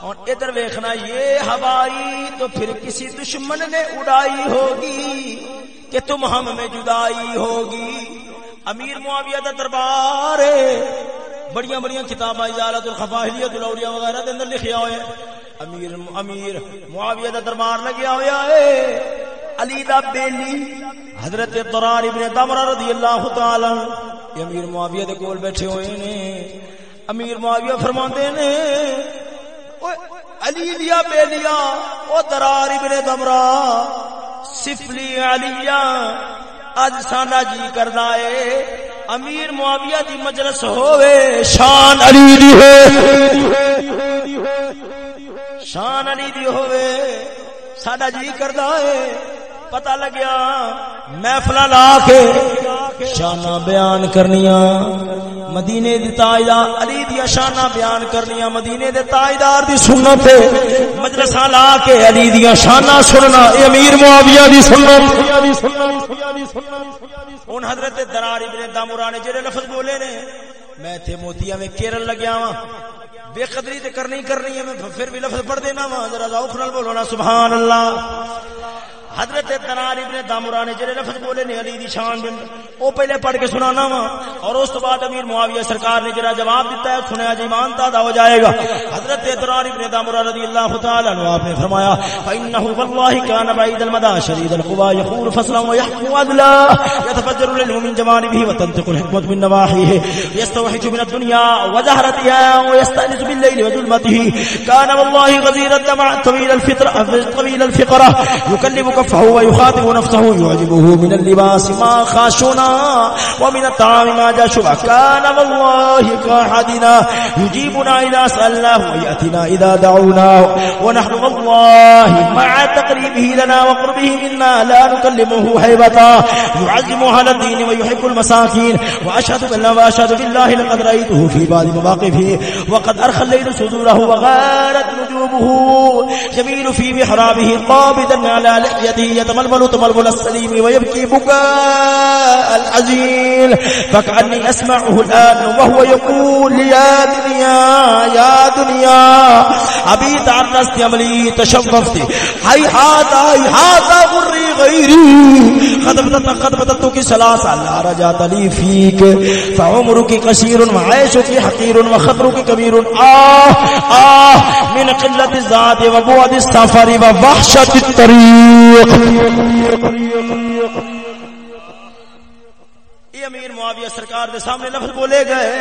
اور ادھر دیکھنا یہ ہوائی تو پھر کسی دشمن نے اڑائی ہوگی کہ تم ہم میں جدائی ہوگی۔ امیر معاویہ دا دربار، بڑیاں بڑیاں کتاباں اجالت الخفاہلیت الاولیاء وغیرہ دے اندر لکھیا ہوئے۔ امیر امیر معاویہ دا دربار لگیا ہویا ہے۔ علی دا بیلی، حضرت درار ابن دمرہ رضی اللہ تعالی امیر معاویہ دے کول بیٹھے ہوئے نے۔ امیر معاویہ فرماندے نے علی دیا بیلیا او درار ابن دمرہ سفلی علیہ، اج ساڈا جی کردا ہے۔ امیر معاویہ دی مجلس ہوے شان علی دی ہو شان علی دی ہوے ساڈا جی کردا ہے۔ پتہ لگیا محفل لا کے شانہ بیان کرنیاں۔ مدینے دی تاجدار علی دی شانہ بیان کرنیاں۔ مدینے دے تاجدار دی سنت مجلساں لا کے علی دی شانہ سننا۔ اے امیر معاویہ دی سنت۔ ان حضرت درار ابن دامورا نے جڑے لفظ بولے نے، میں تھے موتیا میں کیرل لگیا وا بے قدری تے کرنی کرنی ہے، میں پھر بھی لفظ پڑھ دینا وا ذرا ذوق نال بولو نا، سبحان اللہ۔ حضرت تنار ابن دامرا نے جڑے لفظ بولے نے علی دی شان دے او پہلے پڑھ کے سنانا وا، اور اس تو بعد امیر معاویہ سرکار نے جڑا جواب دیتا ہے، سنیا جی ایمان تا ہو جائے گا۔ حضرت تنار ابن دامرا رضی اللہ تعالی عنہ آپ نے فرمایا فانه والله كان بعيد المدى شديد القوى يقول فصلا ويحكم عدلا يتفجر العلم من جوانبه وتنطق الحكمه من نواحيه يستوحش من الدنيا وزهرتها ويستانس بالليل وظلمته كان والله غزير الدمع طويل الفطره طويل الفقره يكلمك فهو يخاطب نفسه يعجبه من اللباس ما خاشنا ومن الطعام ما جاشوا كان والله كاحدنا يجيبنا إذا سألناه ويأتنا إذا دعونا. ونحن والله مع تقريبه لنا وقربه منا لا نكلمه حيبتا يعزم على الدين ويحب المساكين. وأشهد بالله وأشهد بالله لقد رأيته في بعض مواقفه. وقد أرخى الليل صدوره وغارت نجومه جميل في محرابه قابدا على لحيته الذي يتململ تململ السليم ويبكي بكاء. العزيل فكأني أسمعه الآن وهو يقول، يا دنيا يا دنيا. أبي تعرست عملي تشففت هيهات هيهات غري غيري. خدمت خدمتك سلاسة لا رجعت لي فيك. فعمرك قصير، وعيشك حقير وخطرك كبير. آه آه، من قلة الذات وبعد السفر ووحشة الطريق. یہ امیر معاویہ سرکار دے سامنے لفظ بولے گئے۔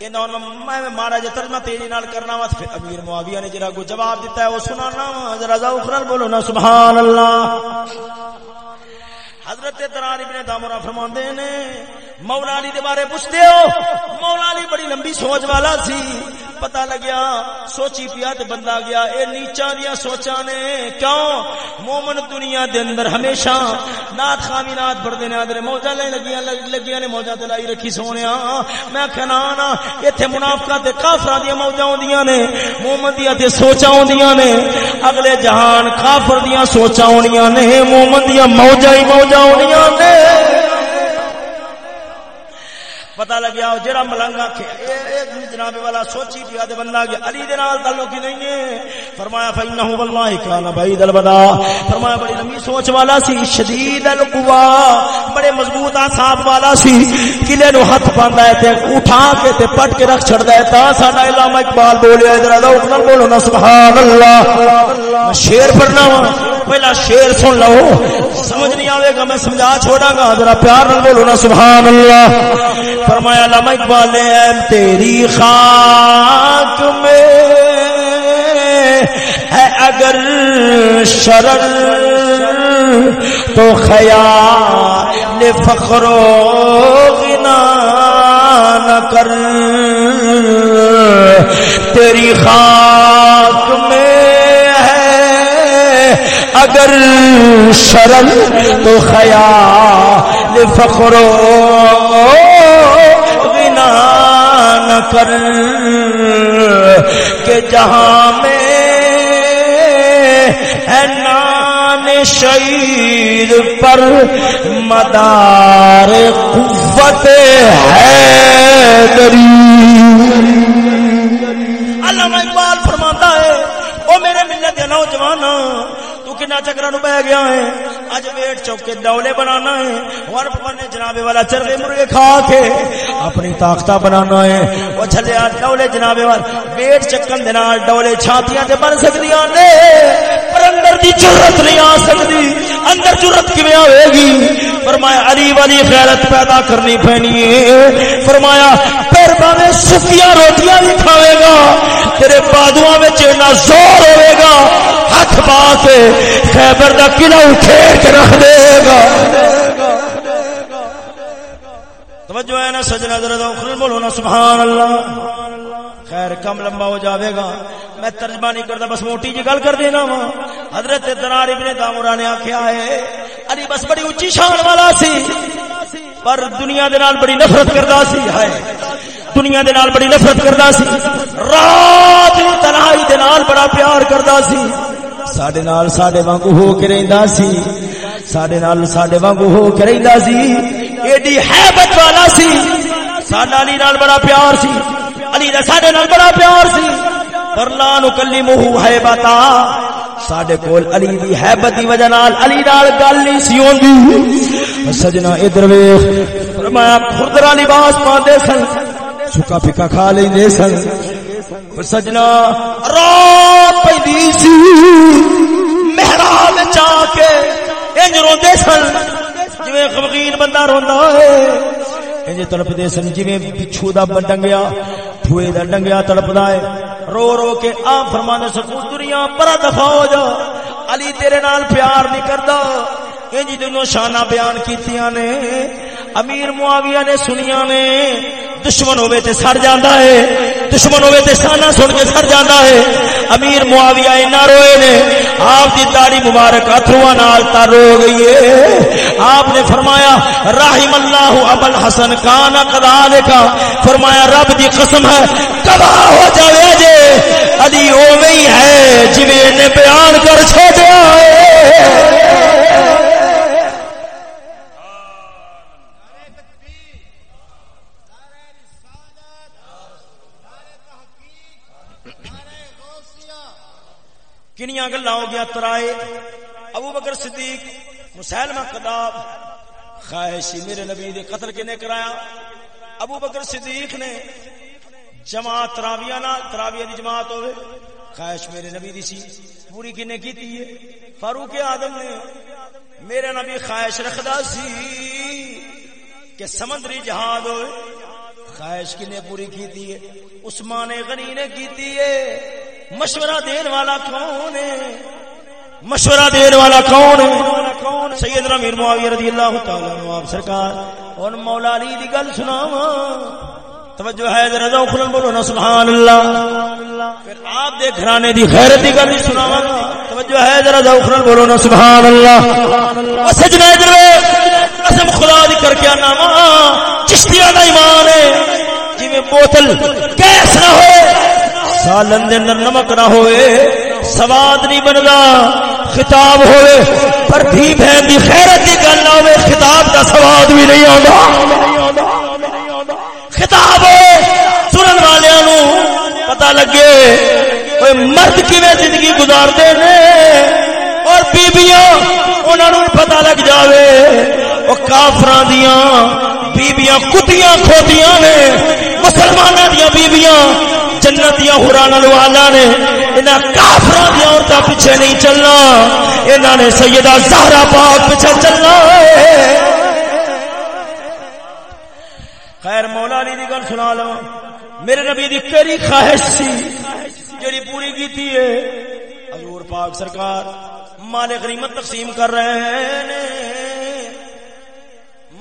میں مارا جا ترجمہ تیزی نال کرنا وا، پھر امیر معاویہ نے جڑا کو جواب دیتا ہے، وہ سنانا وا۔ ذرا ذوق نال بولو نا، سبحان اللہ۔ حضرت ترار ابن دامورا فرماندے نے مولا علی دے بارے پوچھتے ہو؟ مولا علی بڑی لمبی سوچ والا سی۔ پتہ لگیا، سوچی پیا تے بندہ گیا۔ اے نیچا دیا سوچا نے۔ کیوں؟ مومن دنیا دے اندر ہمیشہ نات خامی نات پڑھتے نے۔ آدھے موجہ لے لگیاں لگیاں نے موجہ دلائی رکھی سونے میں کہنا نا ایتھے منافقہ تے کافرہ دیا موجہ ہوندیاں نے۔ مومن دیا تے سوچا ہوندیاں نے۔ اگلے جہان کافر دیا سوچا ہوندیاں نے۔ مومن دیا موجہ ہی موجہ ہوندیاں نے۔ پتا لگیا جڑا ملنگ آخے جناب والا سوچی پیا تے بندہ گیا علی دے نال تعلق ہی نہیں ہے۔ فرمایا فینہ والله کان بعید البدا فرمایا، بڑی لمبی سوچ والا سی، شدید القوا بڑے مضبوط اعصاب والا سی، قلعے نو ہاتھ پاندا ہے تے اٹھا کے تے پٹ کے رکھ چھڑدا ہے۔ تا ساڈا علامہ اقبال بولیا ادھر لوگ نہ بولو نا، سبحان اللہ۔ شعر پڑھنا وا۔ پہلا شعر سن لو۔ سمجھ نہیں آئے گا، میں سمجھا چھوڑا گا۔ ذرا پیار نہ بولو نا سبحان اللہ فرمایا علامہ اقبال نے تیری خاک میں ہے اگر شرر تو خیال فخر و غنا نہ کر۔ تیری خاک اگر شرل تو خیال فخر و غنا نہ کر کہ جہاں میں ہے نام شعیر پر مدار قوت ہے دری۔ علامہ اقبال فرماتا ہے او میرے ملت کے نوجوان تو کنا چکرا نو بہ گیا ہے، اج ویٹ چوک کے ڈولے بنانا ہے۔ اور پنے جناب والا چرغے مرغے کھا کے اپنی طاقت بنانا ہے۔ او چھلیا ڈولے جناب والا ویٹ چکن دے نال ڈولے چھاتیاں تے بن سکدیاں نے، پر اندر دی جرت نہیں آ سکدی۔ اندر جرت کیویں آوے گی؟ فرمایا، علی والی غیرت پیدا کرنی پینی ہے۔ فرمایا پھر باویں سکیاں روٹیاں بھی کھاوے گا۔ تیرے بادواں وچ اتنا زور ہوے گا، ہاتھ پا کے خیبر دا قلعہ اٹھیر کے رکھ دے گا۔ توجہ ہے نا سجنا ذرا ذوق بولو نا، سبحان اللہ۔ خیر، کم لمبا ہو جاوے گا۔ میں ترجمہ نہیں کرتا، بس موٹی جی گل کر دینا وا۔ حضرت درار ابن دامورا نے آخیا ہے علی بس بڑی اچھی شان والا سی، پر دنیا دے نال بڑی نفرت کردا سی ہے دنیا دے نال بڑی نفرت کردا سی، رات نو تنہائی دے نال بڑا پیار کردا سی۔ ساڈے نال ساڈے وانگو ہو کے رہندا سی۔ ساڈے نال ساڈے وانگو ہو کے رہندا سی۔ ایڈی ہیبت والا سی۔ ساڈا علی نال بڑا پیار سی۔ علی دا ساڈے نال بڑا پیار سی۔ پر لا نکلمہ ہیبتا ساڈے کول علی دی ہیبت دی وجہ نال علی نال گل نہیں سی ہوندی۔ سجنا ادھر ویکھ۔ فرمایا، خردرا لباس پاندے سن۔ سکا پکا کھا لیندے سن سجنا رات پیندی سی محراب وچ کے انج روندے سن جویں غمگین بندہ روندا ہے انج تڑپدے سن جویں بچھو دا ڈنگیا ٹھوئے دا ڈنگیا تڑپدا ہے رو رو کے آ فرمانے سکو دنیا پر دفع ہو جا علی تیرے نال پیار نہیں کردا انج دونوں شانہ بیان کیتیاں نے امیر معاویہ نے سنیا نے دشمن ہوئے تے سڑ جاندا ہے۔ دشمن ہوئے تے سانا سن کے سڑ جاندا ہے۔ امیر معاویہ اینا روئے نے۔ آپ دی داڑھی مبارک اتھرواں نال تر رو گئی ہے۔ آپ نے فرمایا، رحم اللہ ابو الحسن کان کذالک۔ فرمایا، رب دی قسم ہے، تباہ ہو جاوے جے علی اوویں ہی ہے، جویں نے بیان کر چھوڑیا ہے۔ کنیا گلا ہو گیا ترائے ابو بکر صدیق مسلمہ کداب خواہشی میرے نبی دے قتل کنے کرایا ابو بکر صدیق نے جماعت تراویہ نال تراویہ دی جماعت ہوئے خواہش میرے نبی دی سی پوری کنے کی تھی ہے فاروق آدم نے میرے نبی خواہش رکھدا سی کہ سمندری جہاد ہوئے خواہش کنے پوری کی تھی ہے عثمان غنی نے کی تھی ہے مشورہ دین والا کون ہے؟ مشورہ دین والا کون ہے؟ سیدنا میر معاویہ رضی اللہ تعالی عنہ، آپ سرکار، اور مولا علی دی گل سناواں۔ توجہ ہے، ذرا ذوق کھلن بولو نا سبحان اللہ پھر آپ دے گھرانے دی غیرت دی گل سناواں توجہ ہے، ذرا ذوق کھلن بولو نا سبحان اللہ او سجنا ادھر قسم خدا دی کر کے انا چشتیاں دا ایمان ہے۔ جویں بوتل گیس نہ ہوئے سالن دے اندر نمک نہ ہوئے، سواد نہیں بندا، خطاب ہوئے، پر بھی بہن دی خیرت دی گل نہ ہوئے، خطاب دا سواد بھی نہیں آندا۔ خطاب ہوئے، سنن والیاں نو پتہ لگے کوئی مرد کیویں زندگی گزاردے نے؟ اور بیبیاں، انہاں نو پتہ لگ جاوے، او کافراں دیاں بیبیاں کتیاں کھوتیاں نے، مسلماناں دیاں بیبیاں جنت یا حران والا نے، انہاں کافراں دی عورتاں پیچھے نہیں چلنا، انہاں نے سیدہ زہرا پاک پیچھے چلنا ہے۔ خیر مولا علی دی گل سنا لو، میرے نبی دی کیڑی خواہش سی جڑی پوری کیتی ہے۔ حضور پاک سرکار مال غنیمت تقسیم کر رہے ہیں۔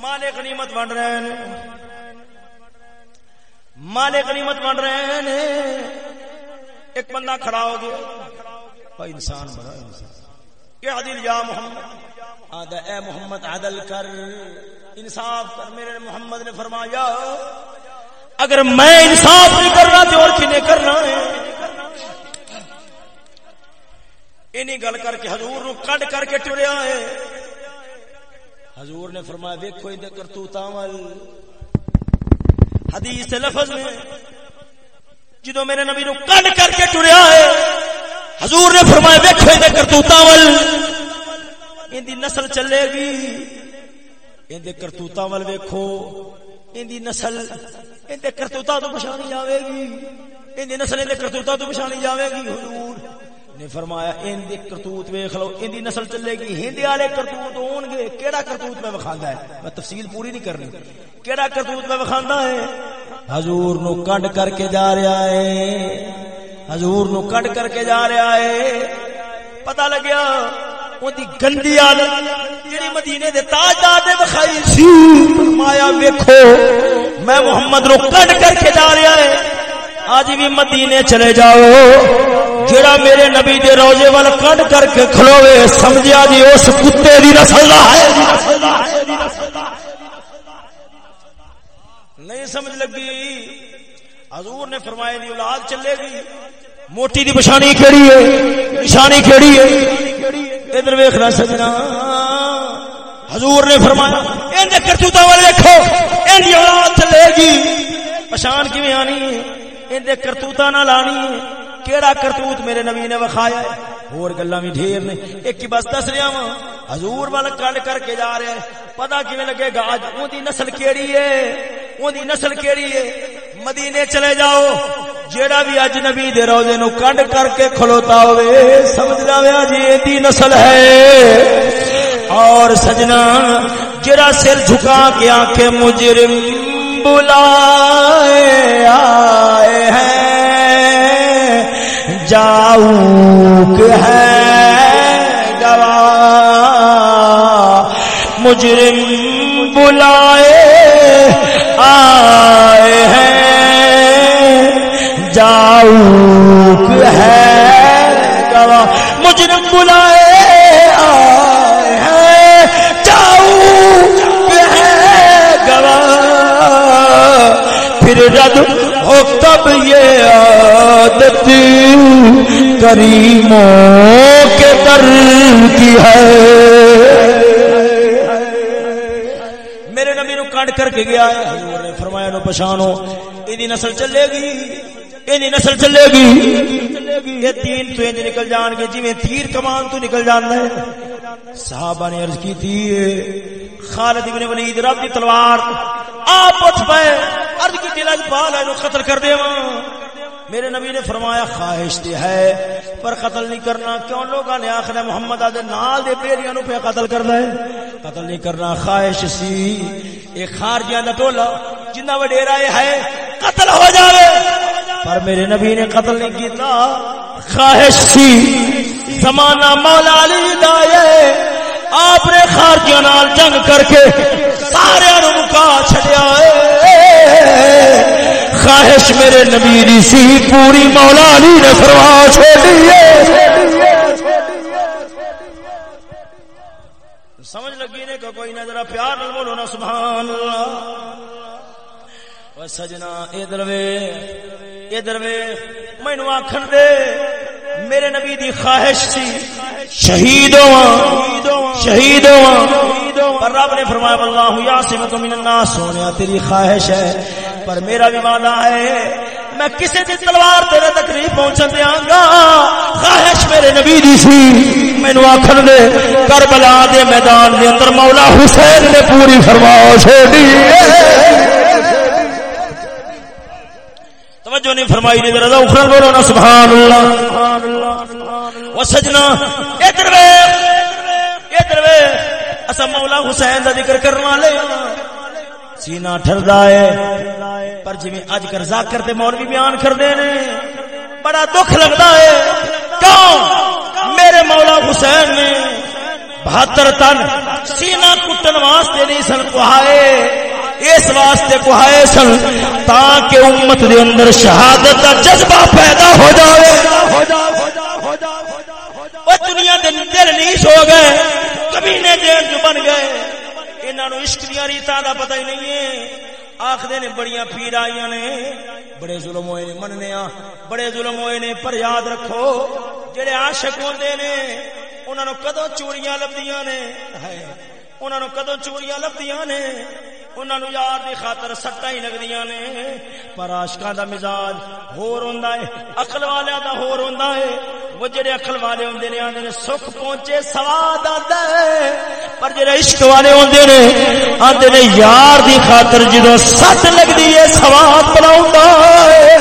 مال غنیمت بن رہے ہیں مال غنیمت بن رہے ہیں ایک بندہ کھڑا ہو گیا۔ بھائی انسان بڑا انسان یا عدل یا محمد۔ آدھا اے محمد عدل کر۔ انصاف کر۔ میرے محمد نے فرمایا، اگر میں انصاف نہیں کرنا تو اور کنے کرنا ہے؟ انہیں گل کر کے حضور نو کڈ کر کے ٹریا ہے۔ حضور نے فرمایا، دیکھو ان کرتوت عمل حدیث لفظ میں جدو میرے نبی نو کڈ کر کے ٹریا ہے، حضور نے فرمایا، دیکھو ان کرتوت عمل ان دی نسل چلے گی۔ ان دے کرتوتاں ول ویکھو۔ ان دی نسل، ان دے کرتوتاں تو پچھانی جاوے گی۔ ان دی نسل ان دے کرتوتاں تو پچھانی جاوے گی، حضور۔ نے فرمایا ان دی کرتوت ویکھ لو ان دی نسل چلے گی ہندے والے کرتوت ہون گے کیڑا کرتوت میں وکھاندا ہے؟ میں تفصیل پوری نہیں کرنی۔ کیڑا کرتوت میں وکھاندا ہے؟ حضور نو کڈ کر کے جا رہا ہے. حضور نو کڈ کر کے جا رہا ہے؟ پتہ لگیا اودی گندی عادت جڑی مدینے دے تاجدار نے بخائی سی. فرمایا، ویکھو، میں محمد نو کڈ کر کے جا رہا ہے، آج بھی مدینے چلے جاؤ. جڑا میرے نبی دے روزے وال کڈ کر کے کھلوے سمجھیا جی اس کتے دی نسل ہے۔ نہیں سمجھ لگی؟ حضور نے فرمایا دی اولاد چلے گی۔ موٹی دی پچھانی کیڑی ہے؟ نشانی کیڑی ہے؟ ادھر ویکھنا سجنا۔ حضور نے فرمایا، ان دے کرتوتاں والے دیکھو ان دی اولاد چلے گی۔ پہچان کیویں آنی ہے؟ ان دے کرتوتاں نال آنی ہے۔ کیڑا کرتوت میرے نبی نے وکھایا ہے؟ اور گلاں بھی ڈھیر نے۔ ایک ہی بس دس رہا ہاں۔ حضور والا کڈ کر کے جا رہا ہے پتہ کیویں لگے گا؟ اج اون دی نسل کیڑی ہے۔ اون دی نسل کیڑی ہے۔ مدینے چلے جاؤ۔ جیڑا بھی اج نبی دے روزے نو کنڈ کر کے کھلوتا ہوئے سمجھ جاویا جی دی نسل ہے۔ اور سجنا جڑا سر جھکا کے آنکھیں مجرم بلائے آئے ہیں۔ جاؤ کہ ہے گواہ۔ مجرم بلائے آئے ہیں۔ جاؤ ہے گواہ۔ مجرم بلائے آئے ہیں۔ جاؤ ہے گواہ۔ پھر رد ہو تب یہ عادت کریموں کے در کی ہے۔ میرے نبی نو کانڈ کر کے گیا ہے۔ حضور نے فرمایا نو پہچانو ایدی نسل چلے گی ایدی نسل چلے گی۔ یہ تین تو انج نکل جان گے جی تیر کمان تو نکل جانا ہے۔ صحابہ نے عرض کی تھی، خالد ابن ولید رب دی تلوار آپ اٹھ پے عرض کی دل پال ہے نو قتل کر دے ہاں۔ میرے نبی نے فرمایا، خواہش تے ہے، پر قتل نہیں کرنا۔ کیوں؟ لوگاں نے آخر محمد آدھے نال دے پیریاں نو پہ قتل کرنا ہے۔ قتل نہیں کرنا، خواہش سی۔ ایک خارجیاں دا ٹولا جنہ وڈیرا یہ ہے، قتل ہو جاوے۔ پر میرے نبی نے قتل نہیں کیتا۔ خواہش سی۔ زمانہ مولا علی دا آپ نے خارجیاں نال جنگ کر کے سارے نو مکا چھڈیا ہے۔ خواہش میرے نبی دی سی۔ پوری مولا علی نے فرما چھوڑی ہے۔ سمجھ لگی نے کہ کوئی نہ پیار نال بولو نا، سبحان اللہ۔ او سجنا ادھر وے ادھر وے مینوں آکھن دے میرے نبی دی خواہش سی شہید ہواں شہید ہواں پر رب نے فرمایا اللہ یاسمک من الناس سونیا تیری خواہش ہے پر میرا بھی وعدہ ہے میں کسی دی تلوار تیرے تک نہیں پہنچن دیاں گا خواہش میرے نبی دی سی مینوں آکھن دے کربلا دے میدان دے اندر مولا حسین نے پوری فرما چھوڑی توجہ نہیں فرمائی نے ذرا اخرا بولو نا سبحان اللہ و سجنا ادھر وے ادھر وے اسا مولا حسین دا ذکر کرن والے ہاں۔ سینہ ٹھردا ہے۔ پر جویں اج کر ذاکر تے مولوی بیان کردے نے، بڑا دکھ لگدا ہے۔ کیوں؟ میرے مولا حسین نے بہتر تن سینہ کٹن واسطے نہیں سن کوہائے اس واسطے کوہائے سن تاکہ امت دے اندر شہادت کا جذبہ پیدا ہو جائے وہ دنیا دے دل نہیں سو گئے، کمینے جیل جو بن گئے۔ انہاں نو عشق دیاں ریتاں دا پتہ ہی نہیں ہے۔ آخدے نے بڑیاں پیر آئیاں نے۔ بڑے ظلم ہوئے نے مننے آ بڑے ظلم ہوئے نے، پر یاد رکھو، جڑے عاشق ہوندے نے، انہاں نو کدوں چوریاں لبدیاں نے؟ ہائے۔ انہوں نے کدو چوریاں لبدیاں نے؟ انہوں نے یار دی خاطر سٹا ہی لگدیاں نے۔ پر عاشقاں دا مزاج ہور ہوندا ہے، عقل والے دا ہور ہوندا ہے۔ وہ جڑے عقل والے ہوندے نے، آندے نے، سکھ پہنچے، سواد آندا ہے۔ پر جڑے عشق والے ہوندے نے، آندے نے یار دی خاطر جدوں سٹ لگدی ہے، سواد بناوندا ہے۔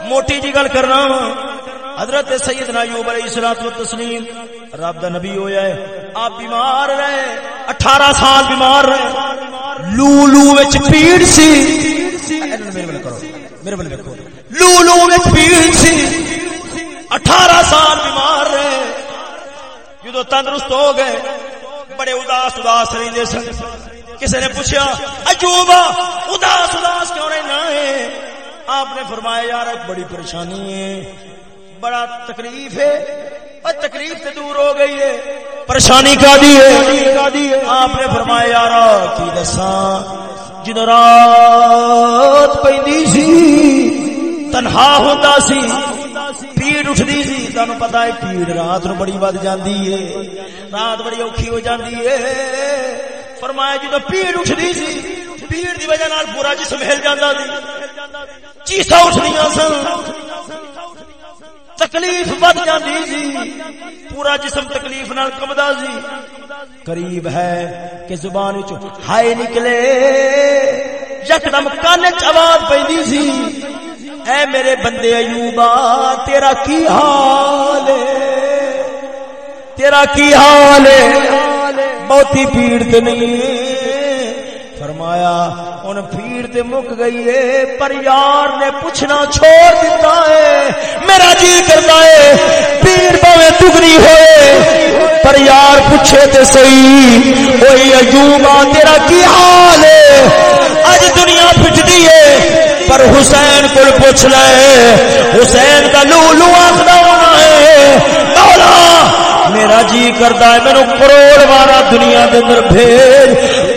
موٹی جی گل کرنا وا حضرت سیدنا ایوب علیہ الصلوۃ والتسلیم، رب دا نبی ہویا ہے، آپ بیمار رہے 18 سال بیمار رہے لو لو وچ پیڑ سی۔ میرے بل کرو، میرے بل دیکھو۔ لو لو وچ پیڑ سی۔ 18 سال بیمار رہے۔ جدو تندرست ہو گئے، بڑے اداس اداس رہندے سن۔ کسی نے پوچھا اجوبا اداس اداس کیوں رہنا ہے؟ آپ نے فرمایا، یار، بڑی پریشانی ہے۔ بڑا تکلیف ہے اور تکلیف سے دور ہو گئی ہے۔ پریشانی کا دی ہے۔ آپ نے فرمایا یار کی دسا جن رات پی سی تنہا ہوتا سی پیڑ سی ہے پیڑ رات نو بڑی بد جاندی ہے رات بڑی اوکھی ہو جاندی ہے۔ فرمایا جدو پیڑ سی پیڑ دی وجہ نال پورا جسم ہل سی۔ چیسا اٹھنیاں سن۔ تکلیف بد جاتی جی۔ پورا جسم تکلیف نال کمدا سی قریب ہے کہ زبان وچ ہائے نکلے۔ یکدم کان وچ آواز پی سی جی۔ اے میرے بندے ایوبا، تیرا کی حال ہے؟ تیرا کی حال ہے؟ بہتی پیڑ تو نہیں۔ فرمایا ان پھیڑ تے مک گئی ہے پر یار نے پوچھنا چھوڑ دیتا ہے میرا جی کرتا ہے پیر باوے دگنی ہوئے۔ پر یار پوچھے تے صحیح وہی ایوبا، تیرا کی حال ہے اج دنیا پھٹدی ہے پر حسین کو پوچھ لے، حسین کا لو لو آخر ہونا ہے مولا، میرا جی کرتا ہے میرے کروڑ والا دنیا کے اندر بھیج۔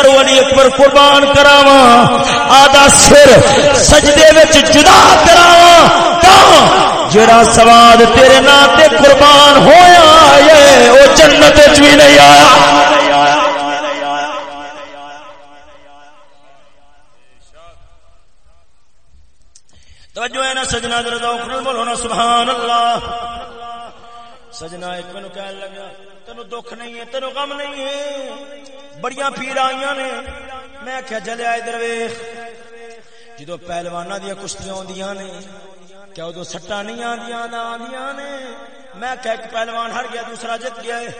علی اصغر علی اکبر قربان کراوا آدھا سر سجدے وچ جدا کراوا کہاں جڑا سواد تیرے نام تے قربان ہویا ہے او جنت وچ بھی نہیں آیا۔ توجہ ہے نا سجنا درد بولو نا، سبحان اللہ۔ سجنا ایک مینو کہنے لگا۔ تینو دکھ نہیں ہے، تینو غم نہیں ہے۔ بڑی پیر آئی نے۔ میں آخیا جلیا ادھر ویخ۔ جدو پہلوانا دیا کشتیاں آدیاں نے، کیا ادو سٹا نہیں آدیاں آدیاں نے۔ میں کہ ایک پہلوان ہر گیا، دوسرا جت گیا ہے۔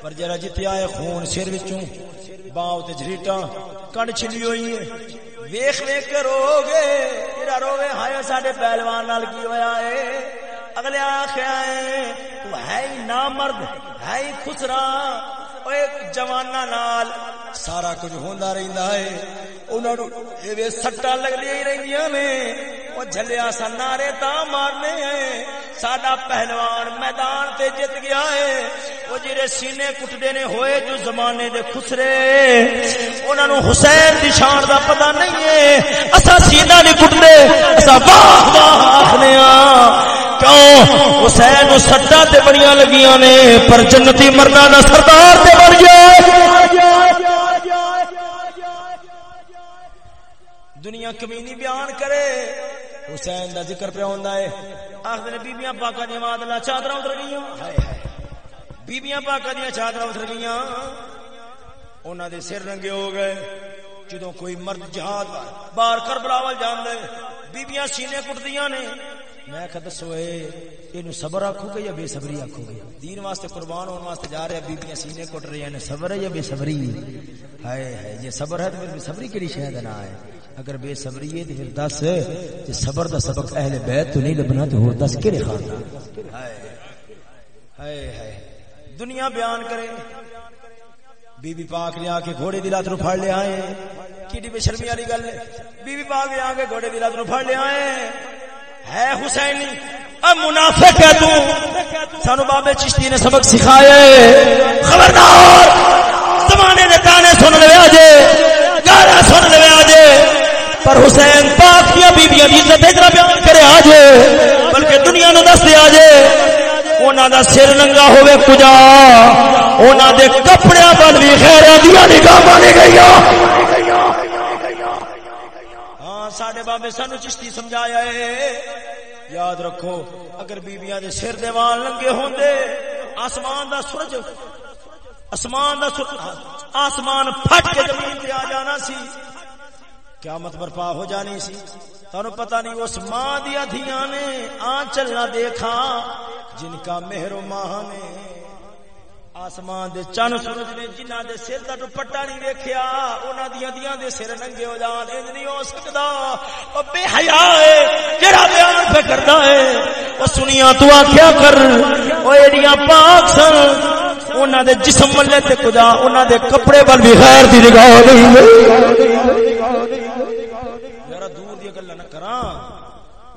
پر جرا جتیا ہے، خون سر وچوں باؤ تے جریٹا کڑ چھلی ہوئی ہے ویخ ویخ کے رو گے تیرا رو گے ہائے، ساڈے پہلوان نال کی ہویا ہے؟ اگلے آخیا ہے تو ہے ہی نامرد، ہے ہی خسرا۔ جوانا نال سارا کچھ ہوندا رہندا ہے۔ انہاں نو اے سٹا لگدی ہی رہندیاں نے۔ او جھلیا سا نعرے تا مارنے ہیں۔ ساڈا پہلوان میدان تے جت گیا ہے۔ او جڑے سینے کٹدے نے ہوئے جو زمانے دے خسرے، انہاں نو حسین دی شان دا پتہ نہیں ہے۔ اسا سینہ نہیں کٹدے اسا واہ واہ آکھنے ہاں۔ کیوں؟ حسین سٹا تے بڑیاں لگیاں نے، پر جنتی مردہ دا سردار تے بن گیا۔ دنیا کمینی بیان کرے۔ حسین دا ذکر پہ ہوندا ہے۔ آخر نے بیبیاں پاکا دی ماں اللہ چادر اتر گئیاں۔ بیبیاں پاکا دی چادر اتر گئیاں۔ انہاں دے سر رنگے ہو گئے۔ جدوں کوئی مرد جہاد بار کربلا وال جاندے بیبیاں سینے کٹدیاں نے۔ میں کہ دسو یہ صبر آخو گے یا بے صبری آخو گے؟ دین واسطے قربان ہونے واسطے جا رہے بیبیاں سینے کٹ رہی ہیں یعنی صبر ہے یا بے صبری؟ ہے ہے یہ صبر ہے تو پھر بے صبری کیڑی شاید نہ ہے؟ اگر بے صبری ہے تو پھر دس کہ صبر دا سبق اہل بیت تو نہیں لبنا تو ہو دس کیڑے خاندان؟ ہے ہے دنیا بیان کرے بی بی پاک لے آ کے گھوڑے دی لات نو پھڑ لے آئے۔ کیڑی بے شرمی والی گل ہے؟ بی بی پاک لے آ کے گھوڑے دی لات نو پھڑ لے آئے۔ ہے حسینی منافق ہے تو۔ سانو بابے چشتی نے سبق سکھایا خبردار، زمانے نے تانے سن لے آجے گانا سن لے آجے پر حسین پاک کیا بیبیاں دی عزت اتنا بیان کرے آجے بلکہ دنیا نو دس دے آجے انہاں دا سر ننگا ہوے کجا، انہاں دے کپڑیاں ول بھی خیراں دی نگاہاں نہیں گئیاں۔ ہاں ساڈے بابے سانو چشتی سمجھایا ہے۔ یاد رکھو، اگر بیبیاں دے سر دے وال لنگے ہوندے آسمان دا سورج، آسمان دا سورج، آسمان پھٹ کے زمین تے آ جانا سی۔ قیامت برپا ہو جانی سی۔ تانوں پتہ نہیں اس ماں دیا دھیاں نے آ چلنا دیکھا، جن کا مہر و ماہ نے۔ آسمان دے چن سورج نے جنہ دے سر دا دوپٹا نہیں ویکھیا، انہاں دیاں دیاں دے سر ننگے ہو جان، انج نہیں ہو سکدا۔ او بے حیا ہے جڑا بیان پہ کردا ہے او سنیا تو آکھیا کر۔ او ایڑیاں پاک سن۔ انہاں دے جسم ملے تے کجا، انہاں دے کپڑے ول بھی خیر دی نگاہ نہیں یار دور دی گلاں نہ کراں۔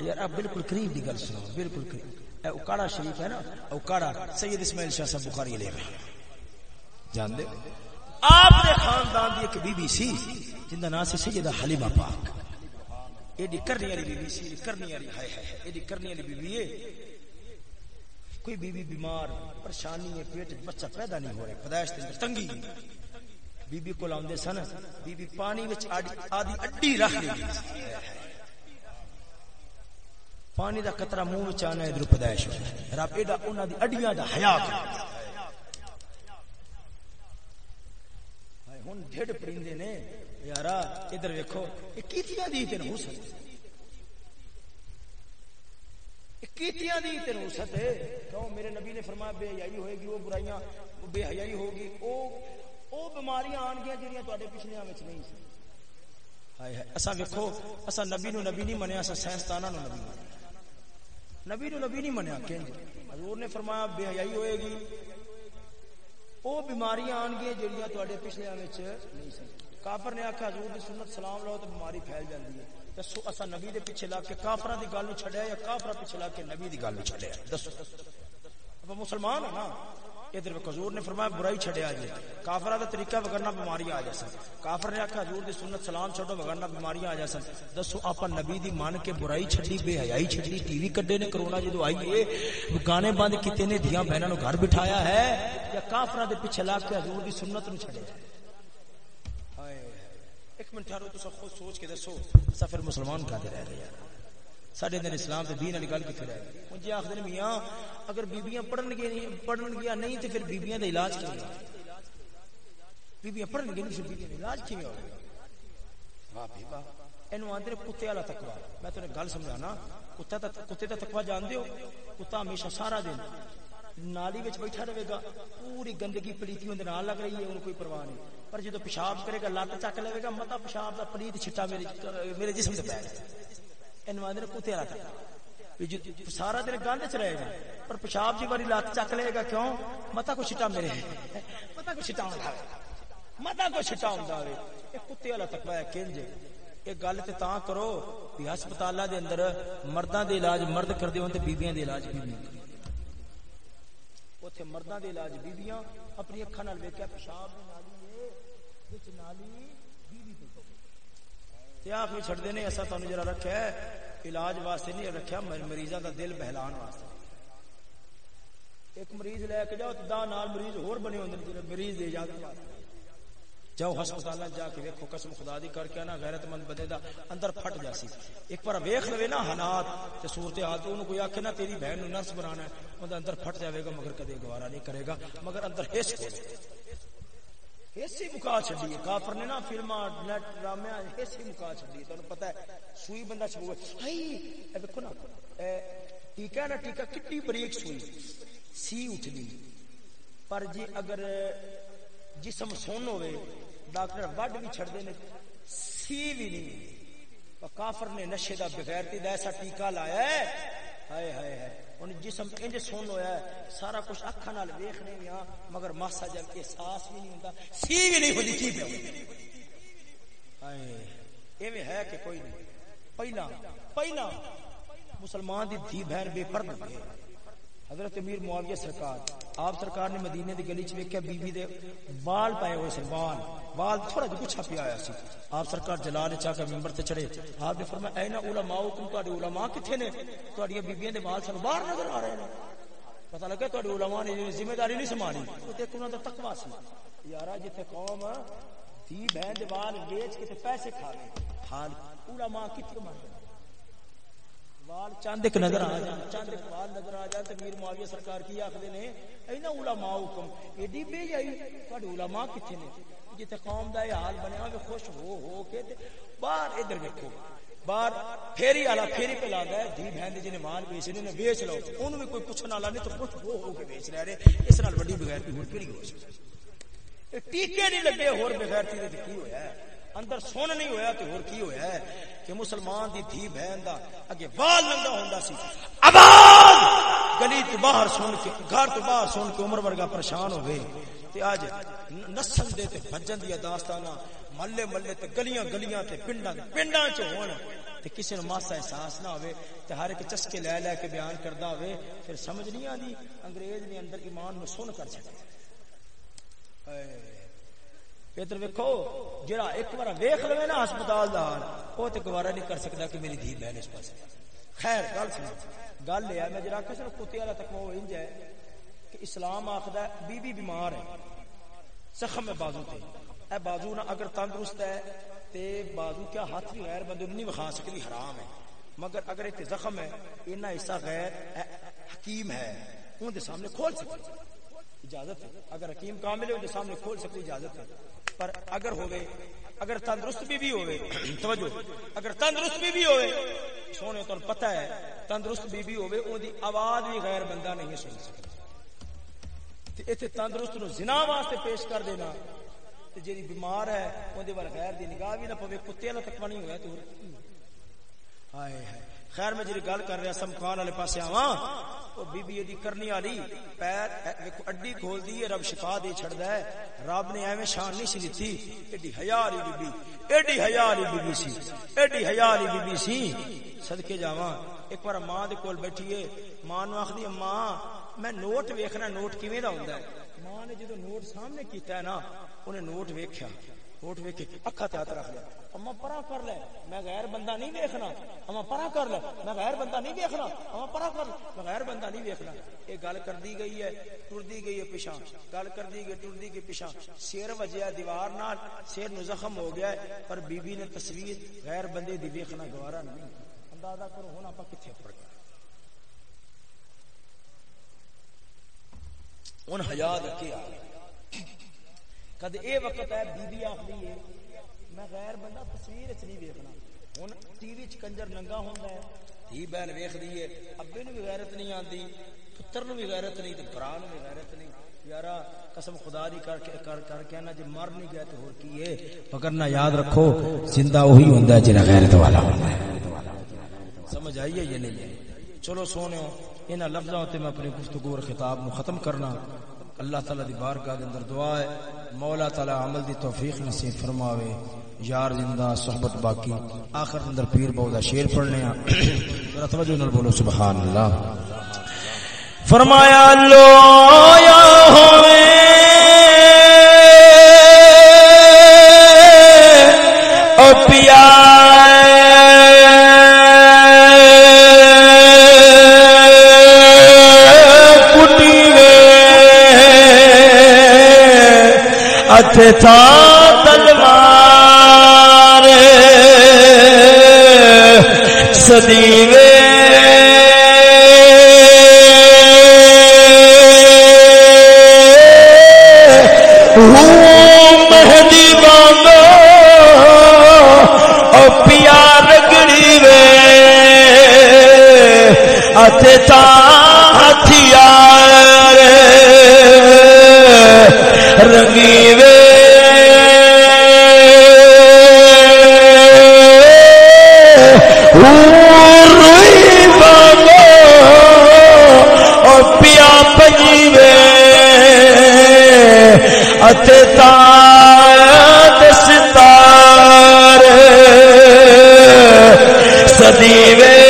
یار بالکل قریب دی گل سنا بالکل قریب۔ اے اوکاڑا شریف ہے نا، اوکاڑا سید اسماعیل شاہ صاحب بخاری علیہ جان دے؟ آپ دے خاندان دی ایک بی بی سی جن دا نام سی سیدہ حلیمہ پاک۔ ایڈی کرنی والی بی بی سی کرنی والی، ہائے ہائے ایڈی کرنی والی بی بی ہے۔ کوئی بی بی بیمار، پریشانی ہے، پیٹ بچہ پیدا نہیں ہو رہا، پیدائش دے اندر تنگی بی بی کو لاؤندے سن بی بی پانی وچ آدھی اڈی رکھ دی پانی دا قطرہ منہ وچ آنا ادھر پیدائش ہو۔ رب، ایڈا انہاں دی اڈیاں دا حیا کر ہن ڈھڈ پڑیندے نے، یارا، ادھر ویکھو، یہ کیتیاں دی تے نحوست کیتیاں دی تے نحوست ہے؟ کیوں؟ میرے نبی نے فرمایا، بے حیائی ہوئے گی وہ برائیاں بے حیائی ہوگی۔ او او بیماریاں آن گیا جڑیاں تواڈے پچھلیاں وچ نہیں سی ہائے ہائے اسا ویکھو اسا نبی نو نبی نہیں منیا اسا سائنسداناں نو نبی منیا۔ نبی نو نبی نہیں منیا کینج حضور نے فرمایا، بے حیائی ہوئے گی۔ او بیماریاں آن گئے جڑیاں تواڈے پچھلیاں وچ نہیں سن۔ کافر نے آکھا حضور دی سنت سلام لو تے بیماری پھیل جاندی ہے۔ دسو اسا نبی دے پیچھے لا کے کافراں دی گل نو چھڈیا یا کافراں پیچھے لا کے نبی دی گل نو چھڈیا؟ دسو۔ اب مسلمان ہے نا۔ ادھر حضور نے فرمایا برائی چھڈیا جی کافرہ دا طریقہ وگرنا بیماری آ جاسن کافر نے آکھا، حضور دی سنت سلام چھڈو، وگرنا بیماری آ جاسن دسو، آپا نبی دی مان کے برائی چھڈی، بے حیائی چھڈی، ٹی وی کڈے نے کرونا جدو آئی ہے۔ گانے بند کیتے نے دیاں بہناں نو گھر بٹھایا ہے۔ یا کافرہ دے پیچھے لا کے حضور دی سنت نو چھڈیا ایک منٹ ٹھہرو تو خود سوچ کے دسو، سفر مسلمان کا دے رہ گئے یار سڈے دن اسلام تے دین والی گل کتنے رہ گئی ہوں جی آخر میاں، اگر بیبیاں پڑھن گیا پڑھن گیا نہیں تو پھر بیبیاں دا علاج کیوں بیبیاں پڑھن گیا نہیں پھر بیبیاں علاج کیوں ہو واہ واہ اینو آندے کتے والا تقوا میں گل سمجھانا، کتے دا تقوا جان دیو کتا ہمیشہ سارا دن نالی وچ بیٹھا رہے گا، پوری گندگی پلیتی اندر نال لگ رہی ہے انہوں کوئی پرواہ نہیں۔ پر جدو پیشاب کرے گا، لت چک لے گا متا پیشاب دا پلیت چھٹا میرے میرے جسم تے پے اینو آندے کتے جی سارا دن گند چ رہے گا پر پیشاب جی باری لت چک لے گا، کیوں؟ متا کو چھٹا میرے۔ متا کو چھٹا متا کو چھٹا ہوندا کتے والا تقوا ہے کنج یہ گل تے کرو کہ ہسپتالاں دے اندر مرداں دے علاج مرد کردے ہون تے بیبییاں دے علاج بیبییاں اوتھے مرداں دے علاج بیبییاں اپنی اکھاں نال ویکھیا، پیشاب دی نالی ہے وچ نالی تے آخ وچ چھڑ دے نے ایسا تانوں جرا رکھیا ہے، علاج واسطے نہیں رکھیا مریضاں دا دل بہلان واسطے۔ ایک مریض لے کے جاؤ دا نال مریض ہور بنے ہوندے مریض دی اجازت واسطے۔ جاؤ ہسپتال جا کے ویکھو، قسم خدا دی کر کے نا غیرت مند بندے دا اندر پھٹ جاسی ایک بار ویکھ لوے نا حالات تے صورتحال، تو اونوں کوئی آکھے نا، تیری بہن نو نرس بنانا ہے، اوندا اندر پھٹ جاوے گا، مگر کدے گوارا نہیں کرے گا، مگر اندر حس کو ایسی مکا چھڈی کافر نے نا فلماں، نیٹ ڈرامے ایسی مکا چھڈی تانوں پتہ ہے، سوئی بندہ چھوے ہائی، اے دیکھو نا ٹیکا نا ٹیکا کٹی بریک سوئی۔ سی اٹھدی پر جی اگر جسم سن ہوئے، ڈاکٹر وڈ بھی چھڑ دے سی بھی نہیں۔ کافر نے نشے دا بغیرتی دا ایسا ٹیکا لایا ہے۔ ہائے ہائے ہائے۔ ان جسم انج سن ہویا ہے۔ سارا کچھ اکھاں نال ویکھ نہیں ہاں مگر ماسا جب احساس بھی نہیں ہوندا۔ سی بھی نہیں ہوندی کی پہ ہائے، ایویں ہے کہ کوئی نہیں۔ پہلا پہلا، مسلمان دی دھی بہن بے پردہ ہے حضرت امیر معاویہ سرکار، آپ سرکار نے مدینے دی گلی چ ویکھیا بیوی دے وال پائے ہوئے سے وال وال تھوڑا جہا کچھ پیا آیا سی۔ آپ سرکار جلال چا کے ممبر تے چڑھے۔ آپ نے فرمایا، اے نا علماء تم تہاڈے علماء کتھے نے؟ تہاڈیاں بیبییاں دے وال سن باہر نظر آ رہے ہیں۔ پتہ لگا تھوڑے علماء نے ذمہ داری نہیں سنبھالی، وہ تے انہاں دا تقوی سی یارا، جتھے قوم تھی بہن دے وال بیچ کے تے پیسے کھا گئے حال علماء کتنے مر گئے؟ وال ایک نظر آ جان ایک وال نظر آ جان تے میر معاویہ سرکار کی نے، اینا علماء حکم، ایڈی بے جائی علماء نے؟ قوم دا یہ حال بنیا خوش ہو ہو کے تے باہر ادھر ویکھو، باہر پھیری والا پھیری پہ لادا ہے بہن مال بیچنے نے، بیچ لو بھی کوئی پوچھنے والا نہیں تو کچھ ہو ہو کے بیچ رہے اس نال بڑی بغیر ہور کیڑی ہو سکتی ٹیکے نہیں لگے ہور بغیر تے کی ہویا ہے؟ اندر سن نہیں ہویا تے ہور کی ہویا ہے کہ مسلمان دی دھی بہن دا اگے وال لنگا ہوندا سی۔ آواز! گلی تو باہر سن کے گھر تو باہر سن کے عمر ورگا پریشان ہو تے اج نسل دے تے بھجن دی داستاناں محلے محلے تے گلیاں گلیاں تے پنڈاں پنڈاں چ ہون۔ تے کسی نو ماسا احساس نہ ہوئے تے ہر ایک چسکے لے لے کے بیان کردا ہوئے، پھر سمجھ نہیں آندی، انگریز نے اندر ایمان نو سن کر چھڈیا اے ادھر ویکھو جڑا ایک بار ویکھ لوے نا ہسپتال دا حال، او تے گوارا نہیں کر سکدا کہ میری دھی بہن اس پاس خیر، گل سنا گل یہ ہے، میں جڑا کسر کتے والا تک وہ انج ہے کہ اسلام آخدا ہے بی بی بیمار ہے۔ زخم ہے بازو تے۔ اے بازو نہ اگر تندرست ہے، تے بازو کیا ہاتھ بھی غیر بندے نہیں وکھا سکتی حرام ہے۔ مگر اگر ایک زخم ہے، اینا حصہ غیر حکیم ہے۔ ان دے سامنے کھول سکتے اجازت ہے۔ اگر حکیم کامل ہے ان دے سامنے کھول سکتے اجازت ہے۔ پر اگر ہوئے، اگر تندرست بھی بھی ہوئے، توجہ، اگر تندرست بھی بھی ہوئے، سونے تو پتہ ہے، تندرست بھی بھی ہوئے، ان دی آواز بھی غیر بندہ نہیں سن سکتا۔ تے ایتھے تندرست نو زنا واسطے پیش کر دینا، تے جیڑی بیمار ہے، اون دے ول غیر دی نگاہ بھی نہ پوے، کتے والا تک نہیں ہویا تے ہائے ہائے۔ خیر میں جی گل کر رہا سمخان والے پاس آواں او بی بی دی کرنی والی پیر ایک اڈی کھول دی رب شفا دے چھڑدا ہے رب نے ایویں شان نہیں سی دتی ایڈی حیا والی بی بی ایڈی حیا والی بی بی سی ایڈی حیا والی بی بی سی صدکے جاواں ایک بار ماں دے کول بیٹھی ہے ماں نو آکھدی ماں میں نوٹ ویکھنا نوٹ کیویں دا ہوندا ہے ماں نے جدوں نوٹ سامنے کیتا ہے نا انہیں نوٹ ویکھیا نوٹ ویکھ کے اکھا تے ہاتھ رکھ لیا۔ اما پرا کر لے، میں غیر بندہ نہیں ویکھنا۔ اما پرا کر لے، میں غیر بندہ نہیں ویکھنا۔ اما پرا کر میں غیر بندہ نہیں ویکھنا۔ اے گل کر دی گئی ہے ٹر دی گئی ہے پیچھے گل کر دی گئی ٹر دی گئی پیچھے سیر وجیا دیوار نال سیر نو زخم ہو گیا ہے، پر بی بی نے تصویر غیر بندے دی ویکھنا گوارا نہیں۔ اندازہ کرو ہن اپا کتھے پڑ گئے۔ ان حیا دے کے آ کد اے وقت ہے بی بی آخری ہے میں غیر بندہ تصویر نہیں ویکھنا۔ ہن ٹی وی کنجر ننگا ہوندا ہے۔ دھی بہن ویکھدی ہے۔ ابے نو بھی غیرت نہیں آندی پتر نو بھی غیرت نہیں تے نو بھی غیرت نہیں۔ یارا قسم خدا دی کر کے کر کر کے نا جے مر نہیں گیا تے ہور کی ہے؟ مگر نہ یاد رکھو زندہ وہی ہوندا ہے جڑا غیرت والا ہوندا ہے۔ سمجھ آئی ہے یہ نہیں؟ چلو سونےو انہاں لفظاں تے میں اپنی گفتگو اور خطاب نو ختم کرنا۔ اللہ تعالی دی بارگاہ دے اندر دعا ہے۔ مولا تعالی عمل دی توفیق نصیب فرماوے۔ یار زندہ، صحبت باقی۔ آخر اندر پیر بہو دا شیر پڑھنے ہاں ذرا توجہ نال بولو سبحان اللہ فرمایا لو یا ہوے او پیار۔ ہاتھ تھا تلوار۔ سدیوے اتتا دستار سدیوے